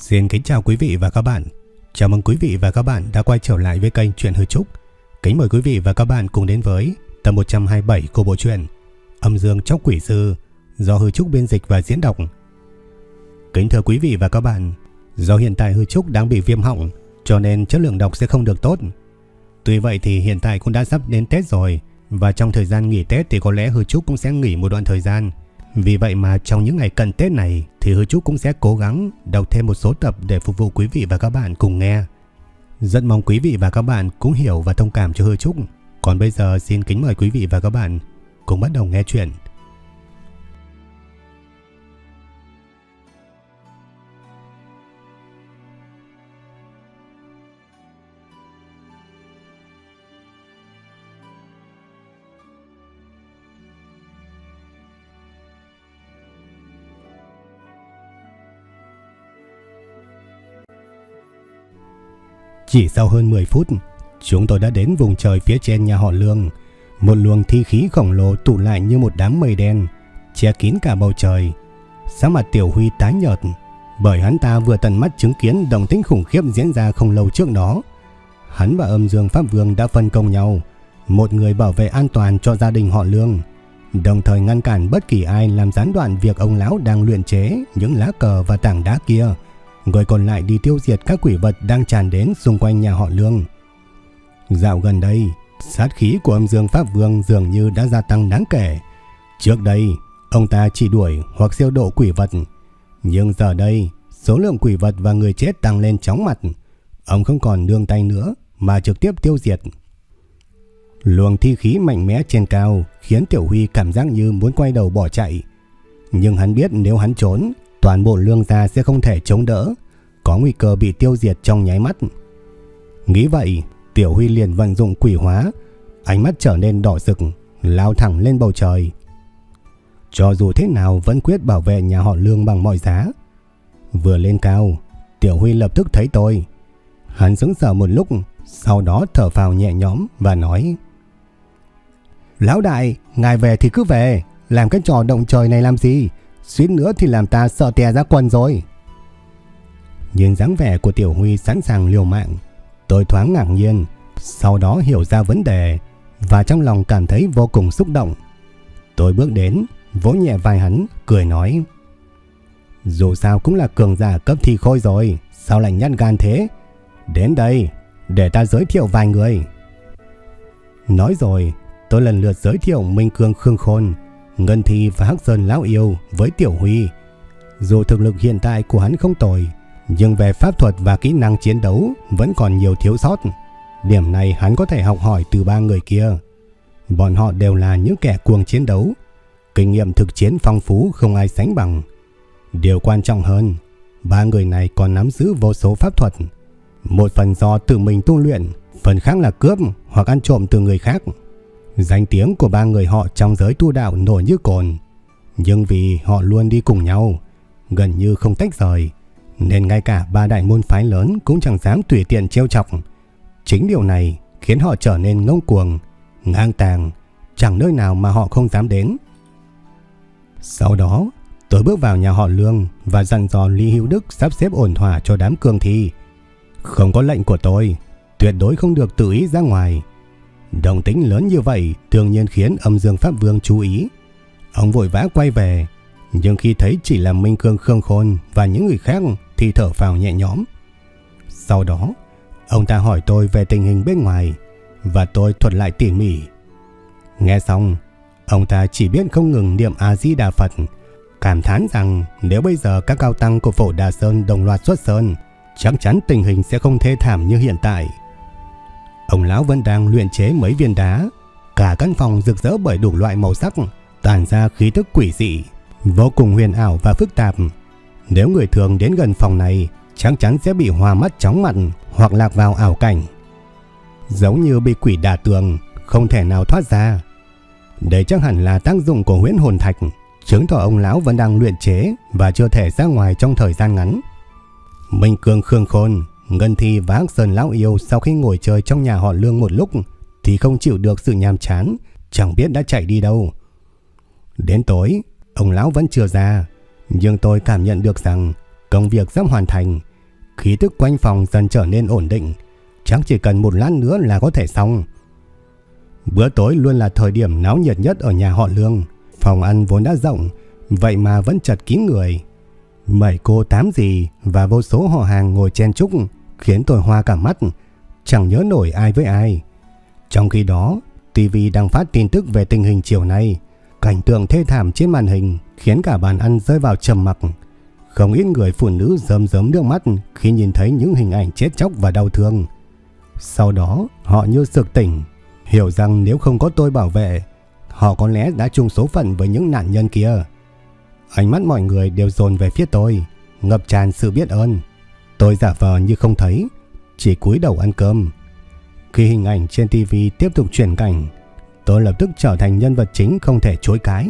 Xin kính chào quý vị và các bạn. Chào mừng quý vị và các bạn đã quay trở lại với kênh Truyện Hư Trúc. Kính mời quý vị và các bạn cùng đến với tập 127 của bộ truyện Âm Dương Chóc Quỷ Sư do Hư Trúc biên dịch và diễn đọc. Kính thưa quý vị và các bạn, do hiện tại Hư Trúc đang bị viêm họng cho nên chất lượng đọc sẽ không được tốt. Tuy vậy thì hiện tại cũng đã sắp đến Tết rồi và trong thời gian nghỉ Tết thì có lẽ Hư Trúc cũng sẽ nghỉ một đoạn thời gian. Vì vậy mà trong những ngày cận Tết này thì Hứa Trúc cũng sẽ cố gắng đọc thêm một số tập để phục vụ quý vị và các bạn cùng nghe. Rất mong quý vị và các bạn cũng hiểu và thông cảm cho Hứa Trúc. Còn bây giờ, xin kính mời quý vị và các bạn cùng bắt đầu nghe chuyện. Chỉ sau hơn 10 phút, chúng tôi đã đến vùng trời phía trên nhà họ Lương. Một luồng thi khí khổng lồ tụ lại như một đám mây đen, che kín cả bầu trời. Sáng mặt Tiểu Huy tái nhợt, bởi hắn ta vừa tận mắt chứng kiến đồng tĩnh khủng khiếp diễn ra không lâu trước đó. Hắn và âm dương Pháp Vương đã phân công nhau, một người bảo vệ an toàn cho gia đình họ Lương, đồng thời ngăn cản bất kỳ ai làm gián đoạn việc ông lão đang luyện chế những lá cờ và tảng đá kia người còn lại đi tiêu diệt các quỷ vật đang tràn đến xung quanh nhà họ Lương. Dạo gần đây, sát khí của âm dương Pháp Vương dường như đã gia tăng đáng kể. Trước đây, ông ta chỉ đuổi hoặc siêu độ quỷ vật, nhưng giờ đây, số lượng quỷ vật và người chết tăng lên chóng mặt. Ông không còn nương tay nữa mà trực tiếp tiêu diệt. Luồng thi khí mạnh mẽ trên cao khiến Tiểu Huy cảm giác như muốn quay đầu bỏ chạy. Nhưng hắn biết nếu hắn trốn toàn bộ lương gia sẽ không thể chống đỡ, có nguy cơ bị tiêu diệt trong nháy mắt. Nghĩ vậy, Tiểu Huy liền vận dụng quỷ hóa, ánh mắt trở nên đỏ rực, lao thẳng lên bầu trời. Cho dù thế nào vẫn quyết bảo vệ nhà họ Lương bằng mọi giá. Vừa lên cao, Tiểu Huy lập tức thấy tôi. Hắn sững sờ một lúc, sau đó thở phào nhẹ nhõm và nói: "Lão đại, ngài về thì cứ về, làm cái trò động trời này làm gì? Suýt nữa thì làm ta sợ tè ra quần rồi. Nhìn dáng vẻ của Tiểu Huy sẵn sàng liều mạng, tôi thoáng ngạc nhiên, sau đó hiểu ra vấn đề và trong lòng cảm thấy vô cùng xúc động. Tôi bước đến, vỗ nhẹ vai hắn, cười nói: "Dù sao cũng là cường giả cấp thi khôi rồi, sao lại nhát gan thế? Đến đây, để ta giới thiệu vài người." Nói rồi, tôi lần lượt giới thiệu Minh Cương Khương Khôn, Ngân Thi và Hắc Sơn Lão Yêu với Tiểu Huy. Dù thực lực hiện tại của hắn không tồi, nhưng về pháp thuật và kỹ năng chiến đấu vẫn còn nhiều thiếu sót. Điểm này hắn có thể học hỏi từ ba người kia. Bọn họ đều là những kẻ cuồng chiến đấu, kinh nghiệm thực chiến phong phú không ai sánh bằng. Điều quan trọng hơn, ba người này còn nắm giữ vô số pháp thuật. Một phần do tự mình tu luyện, phần khác là cướp hoặc ăn trộm từ người khác. Danh tiếng của ba người họ trong giới tu đạo nổi như cồn. Nhưng vì họ luôn đi cùng nhau, gần như không tách rời, nên ngay cả ba đại môn phái lớn cũng chẳng dám tùy tiện trêu chọc. Chính điều này khiến họ trở nên ngông cuồng, ngang tàng, chẳng nơi nào mà họ không dám đến. Sau đó, tôi bước vào nhà họ Lương và dặn dò Lý Hữu Đức sắp xếp ổn thỏa cho đám cương thi. Không có lệnh của tôi, tuyệt đối không được tự ý ra ngoài đồng tính lớn như vậy thường nhiên khiến âm dương Pháp Vương chú ý. Ông vội vã quay về, nhưng khi thấy chỉ là Minh Cương Khương Khôn và những người khác thì thở phào nhẹ nhõm. Sau đó, ông ta hỏi tôi về tình hình bên ngoài và tôi thuật lại tỉ mỉ. Nghe xong, ông ta chỉ biết không ngừng niệm A-di-đà Phật, cảm thán rằng nếu bây giờ các cao tăng của phổ Đà Sơn đồng loạt xuất sơn, chắc chắn tình hình sẽ không thê thảm như hiện tại. Ông lão vẫn đang luyện chế mấy viên đá, cả căn phòng rực rỡ bởi đủ loại màu sắc, tản ra khí tức quỷ dị, vô cùng huyền ảo và phức tạp. Nếu người thường đến gần phòng này, chắc chắn sẽ bị hòa mắt chóng mặt hoặc lạc vào ảo cảnh. Giống như bị quỷ đả tường, không thể nào thoát ra. Đây chắc hẳn là tác dụng của huyễn hồn thạch, chứng tỏ ông lão vẫn đang luyện chế và chưa thể ra ngoài trong thời gian ngắn. Minh Cương Khương Khôn Ngân Thi và Hắc Sơn Lão Yêu sau khi ngồi chơi trong nhà họ Lương một lúc thì không chịu được sự nhàm chán, chẳng biết đã chạy đi đâu. Đến tối, ông lão vẫn chưa ra, nhưng tôi cảm nhận được rằng Công việc sắp hoàn thành, khí tức quanh phòng dần trở nên ổn định, chắc chỉ cần một lát nữa là có thể xong. Bữa tối luôn là thời điểm náo nhiệt nhất ở nhà họ Lương, phòng ăn vốn đã rộng, vậy mà vẫn chật kín người. Bảy cô tám gì và vô số họ hàng ngồi chen chúc khiến tôi hoa cả mắt, chẳng nhớ nổi ai với ai. Trong khi đó, TV đang phát tin tức về tình hình chiều nay, cảnh tượng thê thảm trên màn hình khiến cả bàn ăn rơi vào trầm mặc. Không ít người phụ nữ rơm rớm nước mắt khi nhìn thấy những hình ảnh chết chóc và đau thương. Sau đó, họ như sực tỉnh, hiểu rằng nếu không có tôi bảo vệ, họ có lẽ đã chung số phận với những nạn nhân kia. Ánh mắt mọi người đều dồn về phía tôi, ngập tràn sự biết ơn. Tôi giả vờ như không thấy, chỉ cúi đầu ăn cơm. Khi hình ảnh trên TV tiếp tục chuyển cảnh, tôi lập tức trở thành nhân vật chính không thể chối cái.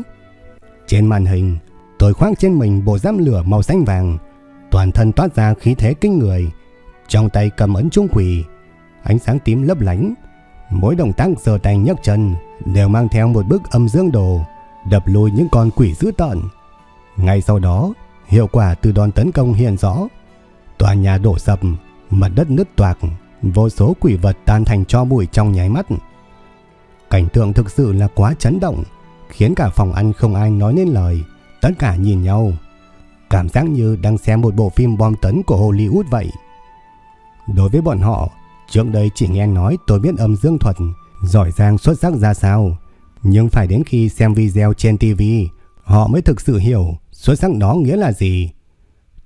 Trên màn hình, tôi khoác trên mình bộ giáp lửa màu xanh vàng, toàn thân toát ra khí thế kinh người, trong tay cầm ấn trung quỷ, ánh sáng tím lấp lánh. Mỗi động tác giơ tay nhấc chân đều mang theo một bức âm dương đồ, đập lùi những con quỷ dữ tợn. Ngay sau đó, hiệu quả từ đòn tấn công hiện rõ. Tòa nhà đổ sập, mặt đất nứt toạc, vô số quỷ vật tan thành cho bụi trong nháy mắt. Cảnh tượng thực sự là quá chấn động, khiến cả phòng ăn không ai nói nên lời, tất cả nhìn nhau. Cảm giác như đang xem một bộ phim bom tấn của Hollywood vậy. Đối với bọn họ, trước đây chỉ nghe nói tôi biết âm dương thuật, giỏi giang xuất sắc ra sao. Nhưng phải đến khi xem video trên TV, họ mới thực sự hiểu xuất sắc đó nghĩa là gì.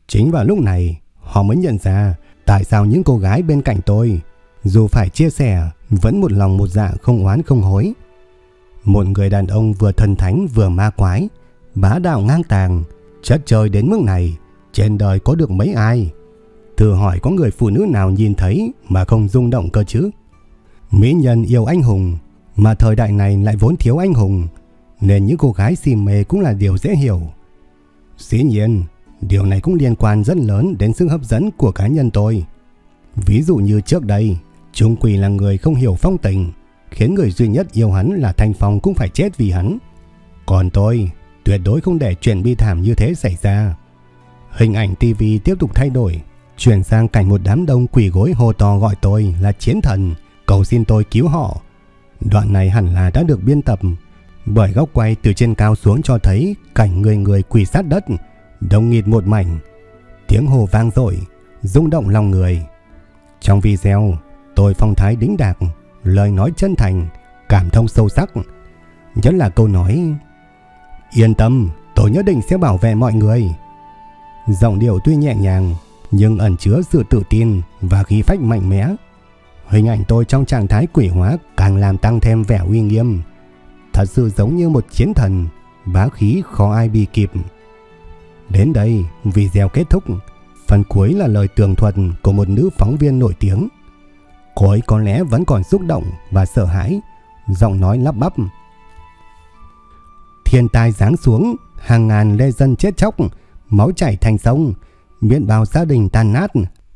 Chính vào lúc này, họ mới nhận ra tại sao những cô gái bên cạnh tôi, dù phải chia sẻ, vẫn một lòng một dạ không oán không hối. Một người đàn ông vừa thần thánh vừa ma quái, bá đạo ngang tàng, chất trời đến mức này, trên đời có được mấy ai? Thử hỏi có người phụ nữ nào nhìn thấy mà không rung động cơ chứ? Mỹ nhân yêu anh hùng, mà thời đại này lại vốn thiếu anh hùng, nên những cô gái si mê cũng là điều dễ hiểu. Dĩ nhiên, điều này cũng liên quan rất lớn đến sức hấp dẫn của cá nhân tôi. Ví dụ như trước đây, Trung Quỳ là người không hiểu phong tình, khiến người duy nhất yêu hắn là Thanh Phong cũng phải chết vì hắn. Còn tôi, tuyệt đối không để chuyện bi thảm như thế xảy ra. Hình ảnh TV tiếp tục thay đổi, chuyển sang cảnh một đám đông quỳ gối hô to gọi tôi là chiến thần, cầu xin tôi cứu họ. Đoạn này hẳn là đã được biên tập, bởi góc quay từ trên cao xuống cho thấy cảnh người người quỳ sát đất, đông nghịt một mảnh. Tiếng hồ vang dội, rung động lòng người. Trong video, tôi phong thái đính đạc, lời nói chân thành, cảm thông sâu sắc. Nhất là câu nói Yên tâm, tôi nhất định sẽ bảo vệ mọi người. Giọng điệu tuy nhẹ nhàng, nhưng ẩn chứa sự tự tin và khí phách mạnh mẽ. Hình ảnh tôi trong trạng thái quỷ hóa càng làm tăng thêm vẻ uy nghiêm. Thật sự giống như một chiến thần, bá khí khó ai bị kịp. Đến đây, video kết thúc. Phần cuối là lời tường thuật của một nữ phóng viên nổi tiếng. Cô ấy có lẽ vẫn còn xúc động và sợ hãi, giọng nói lắp bắp. Thiên tai giáng xuống, hàng ngàn lê dân chết chóc, máu chảy thành sông, miện bao gia đình tan nát,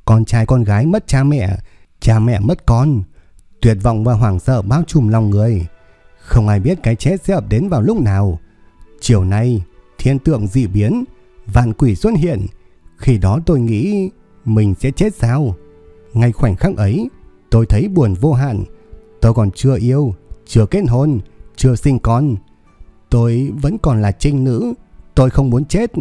con trai con gái mất cha mẹ, cha mẹ mất con. Tuyệt vọng và hoảng sợ bao trùm lòng người. Không ai biết cái chết sẽ ập đến vào lúc nào. Chiều nay, thiên tượng dị biến, vạn quỷ xuất hiện. Khi đó tôi nghĩ mình sẽ chết sao? Ngay khoảnh khắc ấy, tôi thấy buồn vô hạn. Tôi còn chưa yêu, chưa kết hôn, chưa sinh con. Tôi vẫn còn là trinh nữ, tôi không muốn chết.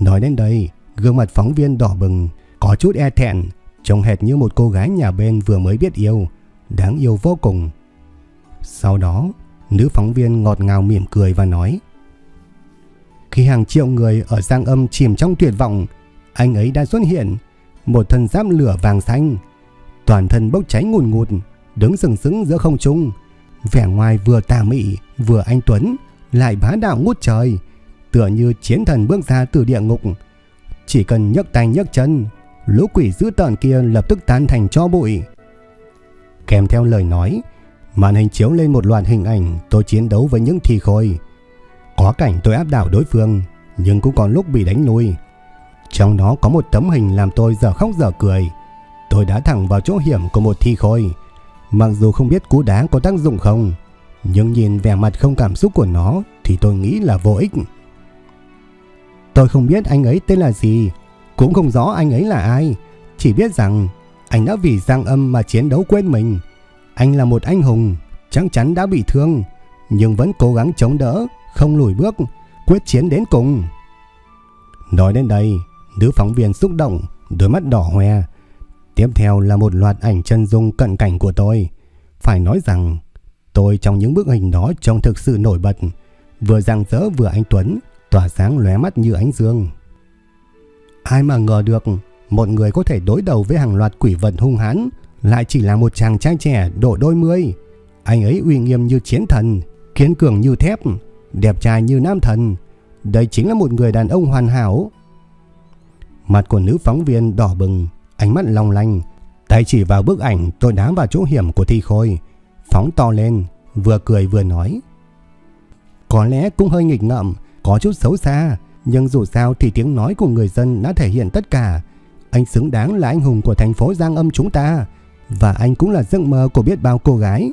Nói đến đây, gương mặt phóng viên đỏ bừng, có chút e thẹn, trông hệt như một cô gái nhà bên vừa mới biết yêu, đáng yêu vô cùng. Sau đó, nữ phóng viên ngọt ngào mỉm cười và nói khi hàng triệu người ở Giang Âm chìm trong tuyệt vọng, anh ấy đã xuất hiện, một thân giáp lửa vàng xanh, toàn thân bốc cháy ngùn ngụt, đứng sừng sững giữa không trung, vẻ ngoài vừa tà mị, vừa anh tuấn, lại bá đạo ngút trời, tựa như chiến thần bước ra từ địa ngục. Chỉ cần nhấc tay nhấc chân, lũ quỷ dữ tợn kia lập tức tan thành cho bụi. Kèm theo lời nói, màn hình chiếu lên một loạt hình ảnh tôi chiến đấu với những thi khôi. Có cảnh tôi áp đảo đối phương, nhưng cũng còn lúc bị đánh lui. Trong đó có một tấm hình làm tôi giờ khóc giờ cười. Tôi đã thẳng vào chỗ hiểm của một thi khôi. Mặc dù không biết cú đá có tác dụng không, nhưng nhìn vẻ mặt không cảm xúc của nó thì tôi nghĩ là vô ích. Tôi không biết anh ấy tên là gì, cũng không rõ anh ấy là ai, chỉ biết rằng anh đã vì Giang Âm mà chiến đấu quên mình. Anh là một anh hùng, chắc chắn đã bị thương, nhưng vẫn cố gắng chống đỡ, không lùi bước, quyết chiến đến cùng. Nói đến đây, nữ phóng viên xúc động, đôi mắt đỏ hoe. Tiếp theo là một loạt ảnh chân dung cận cảnh của tôi. Phải nói rằng, tôi trong những bức hình đó trông thực sự nổi bật, vừa rạng rỡ vừa anh Tuấn, tỏa sáng lóe mắt như ánh dương. Ai mà ngờ được một người có thể đối đầu với hàng loạt quỷ vật hung hãn lại chỉ là một chàng trai trẻ độ đôi mươi. Anh ấy uy nghiêm như chiến thần, kiên cường như thép, đẹp trai như nam thần. Đây chính là một người đàn ông hoàn hảo. Mặt của nữ phóng viên đỏ bừng, ánh mắt long lanh, tay chỉ vào bức ảnh tôi đá vào chỗ hiểm của Thi Khôi, phóng to lên, vừa cười vừa nói. Có lẽ cũng hơi nghịch ngợm, có chút xấu xa, nhưng dù sao thì tiếng nói của người dân đã thể hiện tất cả. Anh xứng đáng là anh hùng của thành phố Giang Âm chúng ta, và anh cũng là giấc mơ của biết bao cô gái.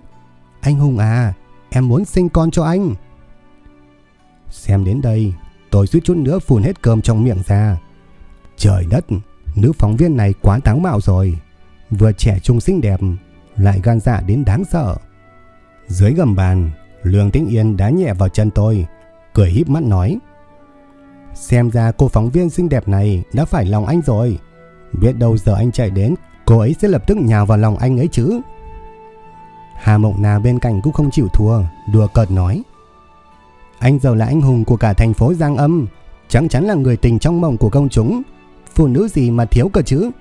Anh Hùng à, em muốn sinh con cho anh. Xem đến đây, tôi suýt chút nữa phun hết cơm trong miệng ra. Trời đất, nữ phóng viên này quá táo mạo rồi. Vừa trẻ trung xinh đẹp, lại gan dạ đến đáng sợ. Dưới gầm bàn, Lương Tĩnh Yên đá nhẹ vào chân tôi, cười híp mắt nói. Xem ra cô phóng viên xinh đẹp này đã phải lòng anh rồi. Biết đâu giờ anh chạy đến, cô ấy sẽ lập tức nhào vào lòng anh ấy chứ. Hà Mộng Na bên cạnh cũng không chịu thua, đùa cợt nói. Anh giờ là anh hùng của cả thành phố Giang Âm, chắc chắn là người tình trong mộng của công chúng. Phụ nữ gì mà thiếu cơ chứ?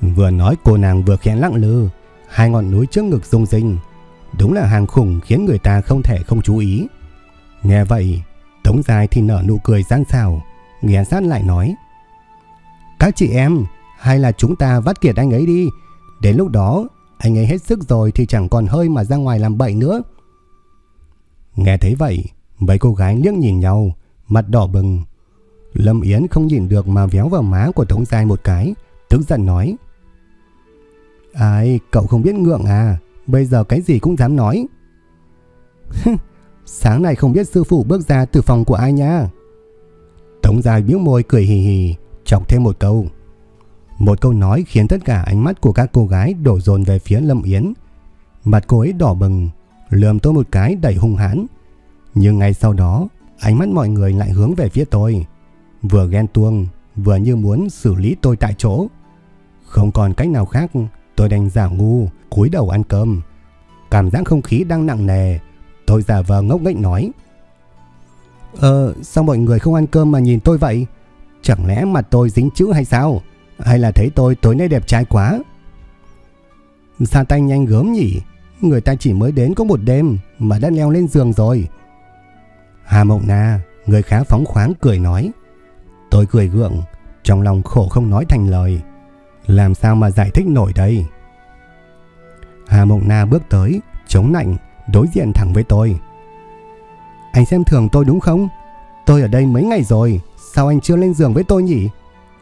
Vừa nói cô nàng vừa khẽ lặng lư, hai ngọn núi trước ngực rung rinh. Đúng là hàng khủng khiến người ta không thể không chú ý. Nghe vậy, Tống dài thì nở nụ cười giang xào, nghe sát lại nói. Các chị em, hay là chúng ta vắt kiệt anh ấy đi. Đến lúc đó, anh ấy hết sức rồi thì chẳng còn hơi mà ra ngoài làm bậy nữa. Nghe thấy vậy, mấy cô gái liếc nhìn nhau, mặt đỏ bừng. Lâm Yến không nhìn được mà véo vào má của Tống Giai một cái, tức giận nói. Ai, cậu không biết ngượng à, bây giờ cái gì cũng dám nói. Sáng nay không biết sư phụ bước ra từ phòng của ai nha. Tống Giai biếu môi cười hì hì, chọc thêm một câu. Một câu nói khiến tất cả ánh mắt của các cô gái đổ dồn về phía Lâm Yến. Mặt cô ấy đỏ bừng, lườm tôi một cái đầy hung hãn. Nhưng ngay sau đó, ánh mắt mọi người lại hướng về phía tôi. Vừa ghen tuông, vừa như muốn xử lý tôi tại chỗ. Không còn cách nào khác, tôi đành giả ngu, cúi đầu ăn cơm. Cảm giác không khí đang nặng nề, tôi giả vờ ngốc nghếch nói. Ờ, sao mọi người không ăn cơm mà nhìn tôi vậy? Chẳng lẽ mặt tôi dính chữ hay sao? Hay là thấy tôi tối nay đẹp trai quá? Sa tay nhanh gớm nhỉ? Người ta chỉ mới đến có một đêm mà đã leo lên giường rồi. Hà Mộng Na, người khá phóng khoáng cười nói. Tôi cười gượng, trong lòng khổ không nói thành lời. Làm sao mà giải thích nổi đây? Hà Mộng Na bước tới, chống nạnh, đối diện thẳng với tôi. Anh xem thường tôi đúng không? Tôi ở đây mấy ngày rồi, sao anh chưa lên giường với tôi nhỉ?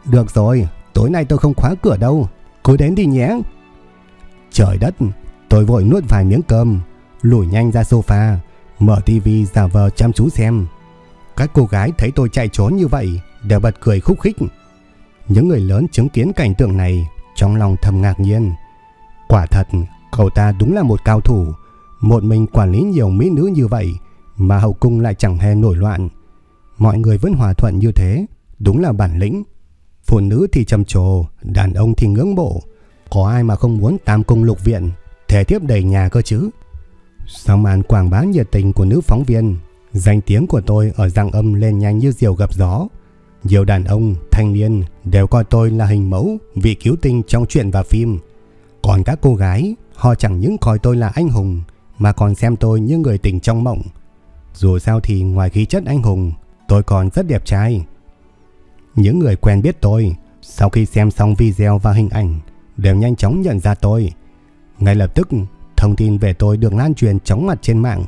Được rồi, tối nay tôi không khóa cửa đâu, cô đến đi nhé. Trời đất, tôi vội nuốt vài miếng cơm, lùi nhanh ra sofa, mở tivi giả vờ chăm chú xem. Các cô gái thấy tôi chạy trốn như vậy, đều bật cười khúc khích. Những người lớn chứng kiến cảnh tượng này, trong lòng thầm ngạc nhiên. Quả thật, cậu ta đúng là một cao thủ, một mình quản lý nhiều mỹ nữ như vậy, mà hậu cung lại chẳng hề nổi loạn. Mọi người vẫn hòa thuận như thế, đúng là bản lĩnh. Phụ nữ thì trầm trồ, đàn ông thì ngưỡng mộ. Có ai mà không muốn tam cung lục viện, thể tiếp đầy nhà cơ chứ? Sau màn quảng bá nhiệt tình của nữ phóng viên, danh tiếng của tôi ở Giang Âm lên nhanh như diều gặp gió. Nhiều đàn ông, thanh niên đều coi tôi là hình mẫu, vị cứu tinh trong chuyện và phim. Còn các cô gái, họ chẳng những coi tôi là anh hùng, mà còn xem tôi như người tình trong mộng. Dù sao thì ngoài khí chất anh hùng, tôi còn rất đẹp trai. Những người quen biết tôi, sau khi xem xong video và hình ảnh, đều nhanh chóng nhận ra tôi. Ngay lập tức, thông tin về tôi được lan truyền chóng mặt trên mạng.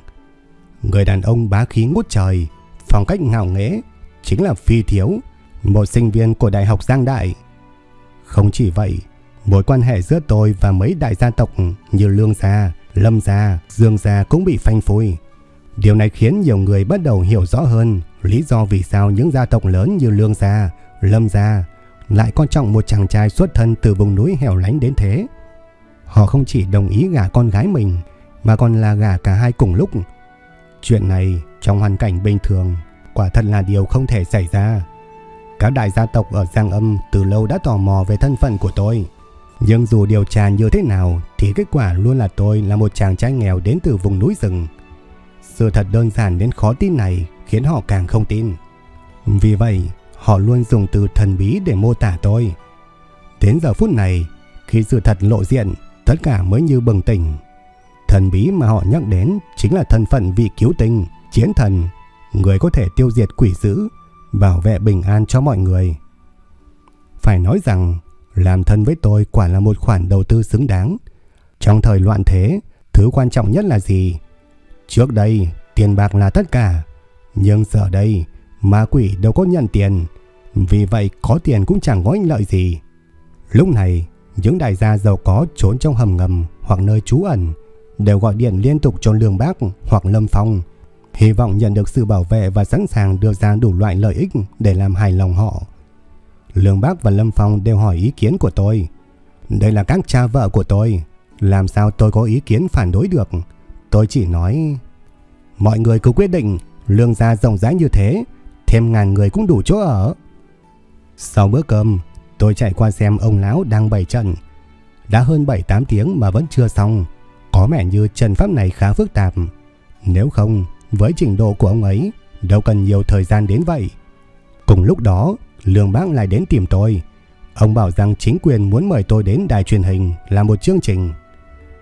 Người đàn ông bá khí ngút trời, phong cách ngạo nghễ, chính là Phi Thiếu, một sinh viên của Đại học Giang Đại. Không chỉ vậy, mối quan hệ giữa tôi và mấy đại gia tộc như Lương Gia, Lâm Gia, Dương Gia cũng bị phanh phui. Điều này khiến nhiều người bắt đầu hiểu rõ hơn lý do vì sao những gia tộc lớn như Lương Gia, Lâm Gia lại quan trọng một chàng trai xuất thân từ vùng núi hẻo lánh đến thế. Họ không chỉ đồng ý gả con gái mình mà còn là gả cả hai cùng lúc. Chuyện này trong hoàn cảnh bình thường quả thật là điều không thể xảy ra. Các đại gia tộc ở Giang Âm từ lâu đã tò mò về thân phận của tôi. Nhưng dù điều tra như thế nào thì kết quả luôn là tôi là một chàng trai nghèo đến từ vùng núi rừng. Sự thật đơn giản đến khó tin này khiến họ càng không tin. Vì vậy, họ luôn dùng từ thần bí để mô tả tôi. Đến giờ phút này, khi sự thật lộ diện, tất cả mới như bừng tỉnh. Thần bí mà họ nhắc đến chính là thân phận vị cứu tinh, chiến thần, người có thể tiêu diệt quỷ dữ, bảo vệ bình an cho mọi người. Phải nói rằng, làm thân với tôi quả là một khoản đầu tư xứng đáng. Trong thời loạn thế, thứ quan trọng nhất là gì? Trước đây, tiền bạc là tất cả. Nhưng giờ đây, ma quỷ đâu có nhận tiền. Vì vậy, có tiền cũng chẳng có ích lợi gì. Lúc này, những đại gia giàu có trốn trong hầm ngầm hoặc nơi trú ẩn đều gọi điện liên tục cho Lương Bác hoặc Lâm Phong, hy vọng nhận được sự bảo vệ và sẵn sàng đưa ra đủ loại lợi ích để làm hài lòng họ. Lương Bác và Lâm Phong đều hỏi ý kiến của tôi. Đây là các cha vợ của tôi, làm sao tôi có ý kiến phản đối được? Tôi chỉ nói Mọi người cứ quyết định Lương gia rộng rãi như thế Thêm ngàn người cũng đủ chỗ ở Sau bữa cơm Tôi chạy qua xem ông lão đang bày trận. Đã hơn 7-8 tiếng mà vẫn chưa xong. Có vẻ như trận pháp này khá phức tạp. Nếu không Với trình độ của ông ấy Đâu cần nhiều thời gian đến vậy. Cùng lúc đó Lương bác lại đến tìm tôi. Ông bảo rằng chính quyền muốn mời tôi đến đài truyền hình Làm một chương trình.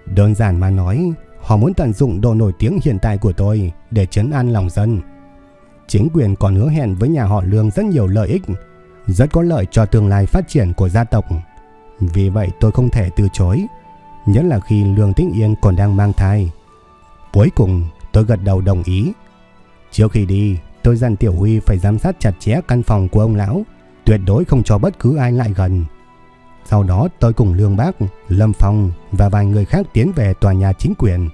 Đơn giản mà nói Họ muốn tận dụng độ nổi tiếng hiện tại của tôi để chấn an lòng dân. Chính quyền còn hứa hẹn với nhà họ Lương rất nhiều lợi ích, rất có lợi cho tương lai phát triển của gia tộc. Vì vậy tôi không thể từ chối, nhất là khi Lương Tĩnh Yên còn đang mang thai. Cuối cùng tôi gật đầu đồng ý. Trước khi đi, tôi dặn Tiểu Huy phải giám sát chặt chẽ căn phòng của ông lão, tuyệt đối không cho bất cứ ai lại gần. Sau đó tôi cùng Lương Bác, Lâm Phong và vài người khác tiến về tòa nhà chính quyền.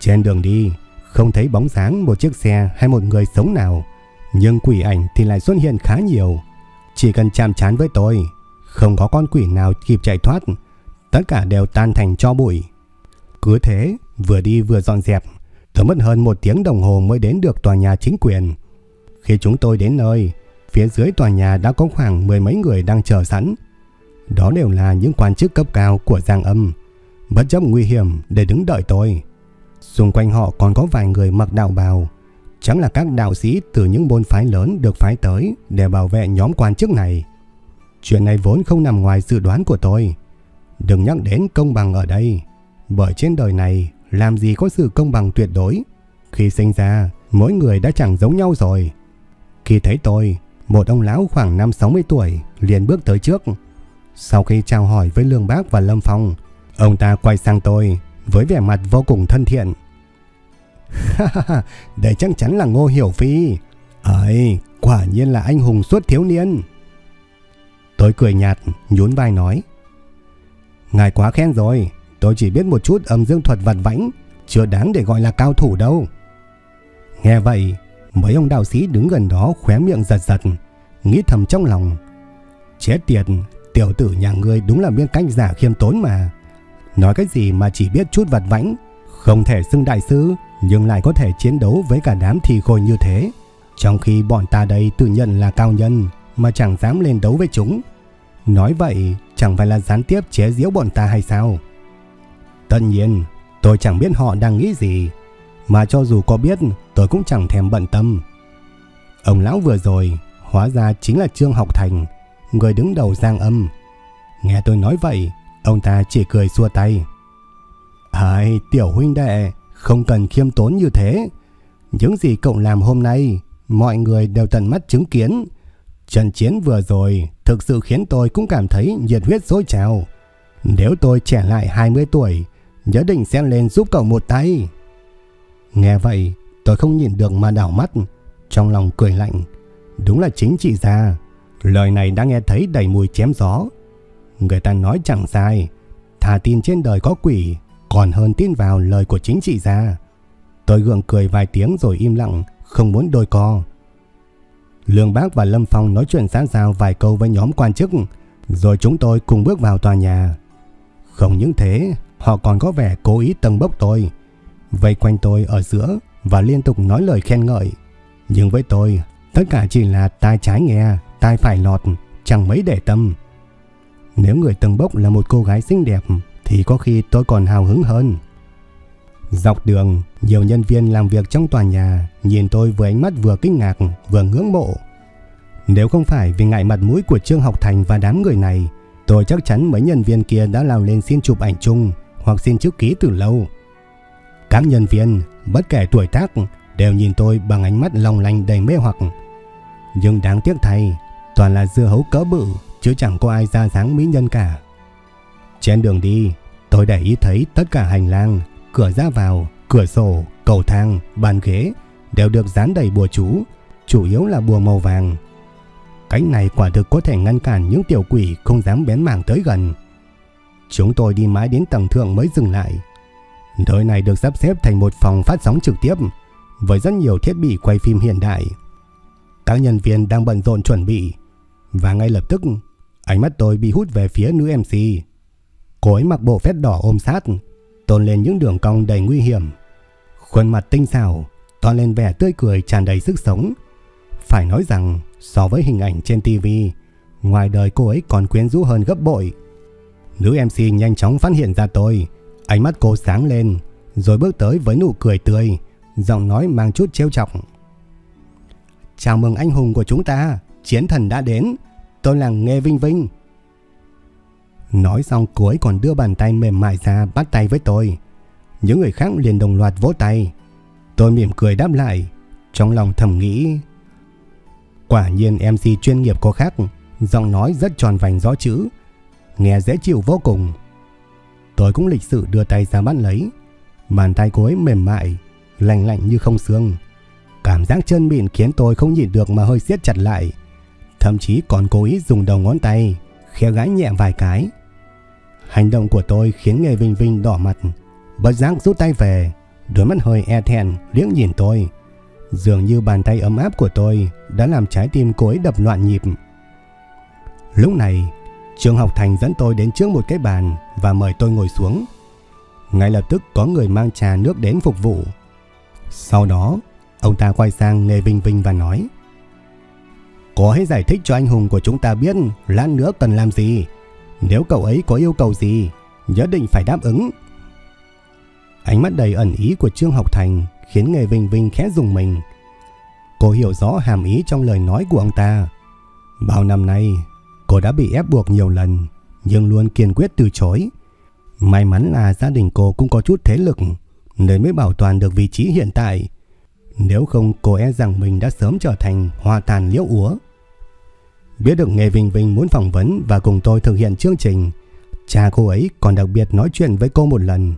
Trên đường đi, không thấy bóng dáng một chiếc xe hay một người sống nào, nhưng quỷ ảnh thì lại xuất hiện khá nhiều. Chỉ cần chạm chán với tôi, không có con quỷ nào kịp chạy thoát, tất cả đều tan thành cho bụi. Cứ thế, vừa đi vừa dọn dẹp, tôi mất hơn một tiếng đồng hồ mới đến được tòa nhà chính quyền. Khi chúng tôi đến nơi, phía dưới tòa nhà đã có khoảng mười mấy người đang chờ sẵn. Đó đều là những quan chức cấp cao của Giang Âm, bất chấp nguy hiểm để đứng đợi tôi. Xung quanh họ còn có vài người mặc đạo bào, chẳng là các đạo sĩ từ những môn phái lớn được phái tới để bảo vệ nhóm quan chức này. Chuyện này vốn không nằm ngoài dự đoán của tôi. Đừng nhắc đến công bằng ở đây, bởi trên đời này làm gì có sự công bằng tuyệt đối. Khi sinh ra, mỗi người đã chẳng giống nhau rồi. Khi thấy tôi, một ông lão khoảng 5-60 tuổi liền bước tới trước. Sau khi chào hỏi với Lương Bác và Lâm Phong, ông ta quay sang tôi với vẻ mặt vô cùng thân thiện. Đây chắc chắn là Ngô Hiểu Phi. Ấy, quả nhiên là anh hùng suốt thiếu niên. Tôi cười nhạt, nhún vai nói. Ngài quá khen rồi, tôi chỉ biết một chút âm dương thuật vật vãnh, chưa đáng để gọi là cao thủ đâu. Nghe vậy, mấy ông đạo sĩ đứng gần đó khóe miệng giật giật, nghĩ thầm trong lòng. Chết tiệt, tiểu tử nhà ngươi đúng là biết cách giả khiêm tốn mà. Nói cái gì mà chỉ biết chút vật vãnh, không thể xưng đại sư, nhưng lại có thể chiến đấu với cả đám thi khôi như thế. Trong khi bọn ta đây tự nhận là cao nhân mà chẳng dám lên đấu với chúng. Nói vậy chẳng phải là gián tiếp chế giễu bọn ta hay sao? Tất nhiên, tôi chẳng biết họ đang nghĩ gì, mà cho dù có biết tôi cũng chẳng thèm bận tâm. Ông lão vừa rồi hóa ra chính là Trương Học Thành, người đứng đầu Giang Âm. Nghe tôi nói vậy, ông ta chỉ cười xua tay. Ai, tiểu huynh đệ, không cần khiêm tốn như thế. Những gì cậu làm hôm nay, mọi người đều tận mắt chứng kiến. Trận chiến vừa rồi thực sự khiến tôi cũng cảm thấy nhiệt huyết dối trào. Nếu tôi trẻ lại 20 tuổi, nhớ định sẽ lên giúp cậu một tay. Nghe vậy, tôi không nhìn được mà đảo mắt, trong lòng cười lạnh. Đúng là chính trị gia. Lời này đã nghe thấy đầy mùi chém gió. Người ta nói chẳng sai, thà tin trên đời có quỷ còn hơn tin vào lời của chính trị gia. Tôi gượng cười vài tiếng rồi im lặng, không muốn đôi co. Lương Bác và Lâm Phong nói chuyện xã giao vài câu với nhóm quan chức, rồi chúng tôi cùng bước vào tòa nhà. Không những thế, họ còn có vẻ cố ý tầng bốc tôi, vây quanh tôi ở giữa và liên tục nói lời khen ngợi. Nhưng với tôi, tất cả chỉ là tai trái nghe, tai phải lọt, chẳng mấy để tâm. Nếu người tầng bốc là một cô gái xinh đẹp thì có khi tôi còn hào hứng hơn. Dọc đường, nhiều nhân viên làm việc trong tòa nhà nhìn tôi với ánh mắt vừa kinh ngạc vừa ngưỡng mộ. Nếu không phải vì ngại mặt mũi của Trương Học Thành và đám người này, tôi chắc chắn mấy nhân viên kia đã lao lên xin chụp ảnh chung hoặc xin chữ ký từ lâu. Các nhân viên, bất kể tuổi tác, đều nhìn tôi bằng ánh mắt long lanh đầy mê hoặc. Nhưng đáng tiếc thay, toàn là dưa hấu cỡ bự, chứ chẳng có ai ra dáng mỹ nhân cả. Trên đường đi, tôi để ý thấy tất cả hành lang, cửa ra vào, cửa sổ, cầu thang, bàn ghế đều được dán đầy bùa chú, chủ yếu là bùa màu vàng. Cách này quả thực có thể ngăn cản những tiểu quỷ không dám bén mảng tới gần. Chúng tôi đi mãi đến tầng thượng mới dừng lại. Nơi này được sắp xếp thành một phòng phát sóng trực tiếp với rất nhiều thiết bị quay phim hiện đại. Các nhân viên đang bận rộn chuẩn bị và ngay lập tức ánh mắt tôi bị hút về phía nữ MC. Cô ấy mặc bộ vest đỏ ôm sát, tôn lên những đường cong đầy nguy hiểm. Khuôn mặt tinh xảo, toan lên vẻ tươi cười tràn đầy sức sống. Phải nói rằng so với hình ảnh trên TV, ngoài đời cô ấy còn quyến rũ hơn gấp bội. Nữ MC nhanh chóng phát hiện ra tôi, ánh mắt cô sáng lên, rồi bước tới với nụ cười tươi, giọng nói mang chút trêu chọc. Chào mừng anh hùng của chúng ta, chiến thần đã đến, tôi là Nghe Vinh Vinh. Nói xong cô ấy còn đưa bàn tay mềm mại ra bắt tay với tôi. Những người khác liền đồng loạt vỗ tay. Tôi mỉm cười đáp lại, trong lòng thầm nghĩ. Quả nhiên MC chuyên nghiệp có khác, giọng nói rất tròn vành rõ chữ, nghe dễ chịu vô cùng. Tôi cũng lịch sự đưa tay ra bắt lấy, bàn tay cô ấy mềm mại, lạnh lạnh như không xương. Cảm giác chân mịn khiến tôi không nhịn được mà hơi siết chặt lại. Thậm chí còn cố ý dùng đầu ngón tay, khéo gãi nhẹ vài cái. Hành động của tôi khiến Nghề Vinh Vinh đỏ mặt, bất giác rút tay về, đôi mắt hơi e thẹn liếc nhìn tôi. Dường như bàn tay ấm áp của tôi đã làm trái tim cô ấy đập loạn nhịp. Lúc này, Trường học thành dẫn tôi đến trước một cái bàn và mời tôi ngồi xuống. Ngay lập tức có người mang trà nước đến phục vụ. Sau đó, ông ta quay sang Nghề Vinh Vinh và nói Có hãy giải thích cho anh hùng của chúng ta biết lát nữa cần làm gì. Nếu cậu ấy có yêu cầu gì, nhất định phải đáp ứng. Ánh mắt đầy ẩn ý của Trương Học Thành khiến Nghề Vinh Vinh khẽ dùng mình. Cô hiểu rõ hàm ý trong lời nói của ông ta. Bao năm nay, cô đã bị ép buộc nhiều lần, nhưng luôn kiên quyết từ chối. May mắn là gia đình cô cũng có chút thế lực, nên mới bảo toàn được vị trí hiện tại. Nếu không cô e rằng mình đã sớm trở thành hoa tàn liễu úa. Biết được Nghề Vinh Vinh muốn phỏng vấn và cùng tôi thực hiện chương trình, cha cô ấy còn đặc biệt nói chuyện với cô một lần.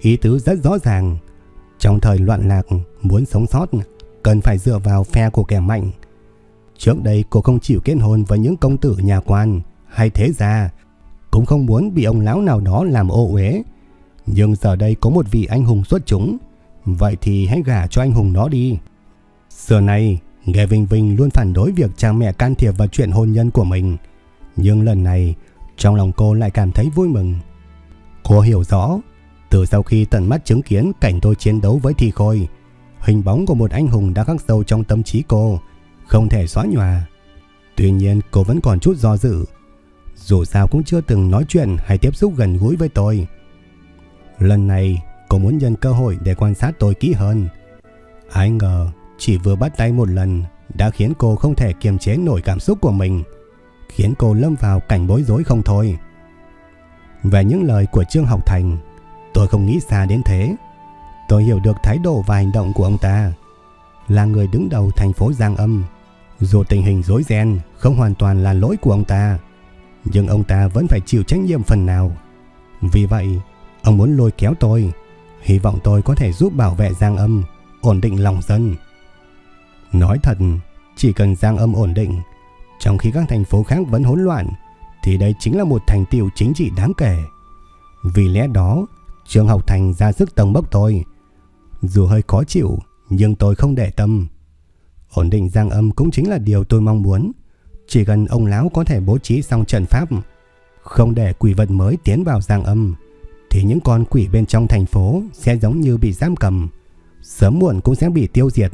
Ý tứ rất rõ ràng. Trong thời loạn lạc, muốn sống sót, cần phải dựa vào phe của kẻ mạnh. Trước đây cô không chịu kết hôn với những công tử nhà quan hay thế gia, cũng không muốn bị ông lão nào đó làm ô uế. Nhưng giờ đây có một vị anh hùng xuất chúng, vậy thì hãy gả cho anh hùng đó đi. Xưa nay, Nghe Vinh Vinh luôn phản đối việc cha mẹ can thiệp vào chuyện hôn nhân của mình. Nhưng lần này, trong lòng cô lại cảm thấy vui mừng. Cô hiểu rõ, từ sau khi tận mắt chứng kiến cảnh tôi chiến đấu với Thi Khôi, hình bóng của một anh hùng đã khắc sâu trong tâm trí cô, không thể xóa nhòa. Tuy nhiên cô vẫn còn chút do dự, dù sao cũng chưa từng nói chuyện hay tiếp xúc gần gũi với tôi. Lần này, cô muốn nhân cơ hội để quan sát tôi kỹ hơn. Ai ngờ chỉ vừa bắt tay một lần đã khiến cô không thể kiềm chế nổi cảm xúc của mình, khiến cô lâm vào cảnh bối rối không thôi. Về những lời của Trương Học Thành, tôi không nghĩ xa đến thế. Tôi hiểu được thái độ và hành động của ông ta. Là người đứng đầu thành phố Giang Âm, dù tình hình rối ren không hoàn toàn là lỗi của ông ta, nhưng ông ta vẫn phải chịu trách nhiệm phần nào. Vì vậy, ông muốn lôi kéo tôi, hy vọng tôi có thể giúp bảo vệ Giang Âm, ổn định lòng dân. Nói thật, chỉ cần Giang Âm ổn định, trong khi các thành phố khác vẫn hỗn loạn, thì đây chính là một thành tiệu chính trị đáng kể. Vì lẽ đó, trường học thành ra sức tầng bốc tôi. Dù hơi khó chịu, nhưng tôi không để tâm. Ổn định giang âm cũng chính là điều tôi mong muốn. Chỉ cần ông lão có thể bố trí xong trận pháp, không để quỷ vật mới tiến vào giang âm, thì những con quỷ bên trong thành phố sẽ giống như bị giam cầm, sớm muộn cũng sẽ bị tiêu diệt,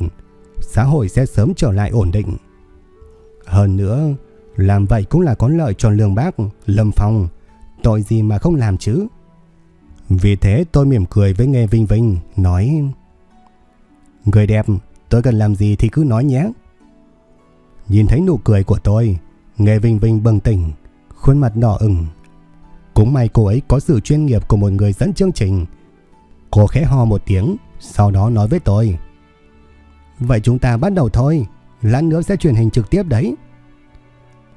xã hội sẽ sớm trở lại ổn định. Hơn nữa, làm vậy cũng là có lợi cho Lương Bác, Lâm Phong, tội gì mà không làm chứ. Vì thế tôi mỉm cười với Nghe Vinh Vinh, nói Người đẹp, tôi cần làm gì thì cứ nói nhé. Nhìn thấy nụ cười của tôi, Nghe Vinh Vinh bừng tỉnh, khuôn mặt đỏ ửng. Cũng may cô ấy có sự chuyên nghiệp của một người dẫn chương trình. Cô khẽ ho một tiếng, sau đó nói với tôi. Vậy chúng ta bắt đầu thôi, lát nữa sẽ truyền hình trực tiếp đấy.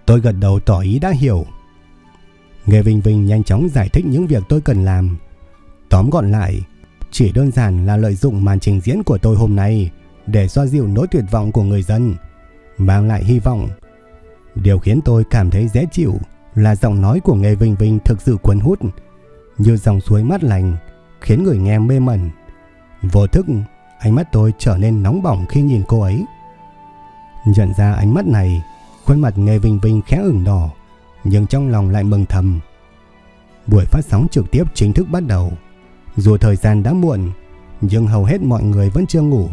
Tôi gật đầu tỏ ý đã hiểu. Nghe Vinh Vinh nhanh chóng giải thích những việc tôi cần làm. Tóm gọn lại, chỉ đơn giản là lợi dụng màn trình diễn của tôi hôm nay để xoa dịu nỗi tuyệt vọng của người dân, mang lại hy vọng. Điều khiến tôi cảm thấy dễ chịu là giọng nói của Nghe Vinh Vinh thực sự cuốn hút, như dòng suối mát lành, khiến người nghe mê mẩn. Vô thức, ánh mắt tôi trở nên nóng bỏng khi nhìn cô ấy. Nhận ra ánh mắt này, khuôn mặt Nghe Vinh Vinh khẽ ửng đỏ, nhưng trong lòng lại mừng thầm. Buổi phát sóng trực tiếp chính thức bắt đầu. Dù thời gian đã muộn, nhưng hầu hết mọi người vẫn chưa ngủ.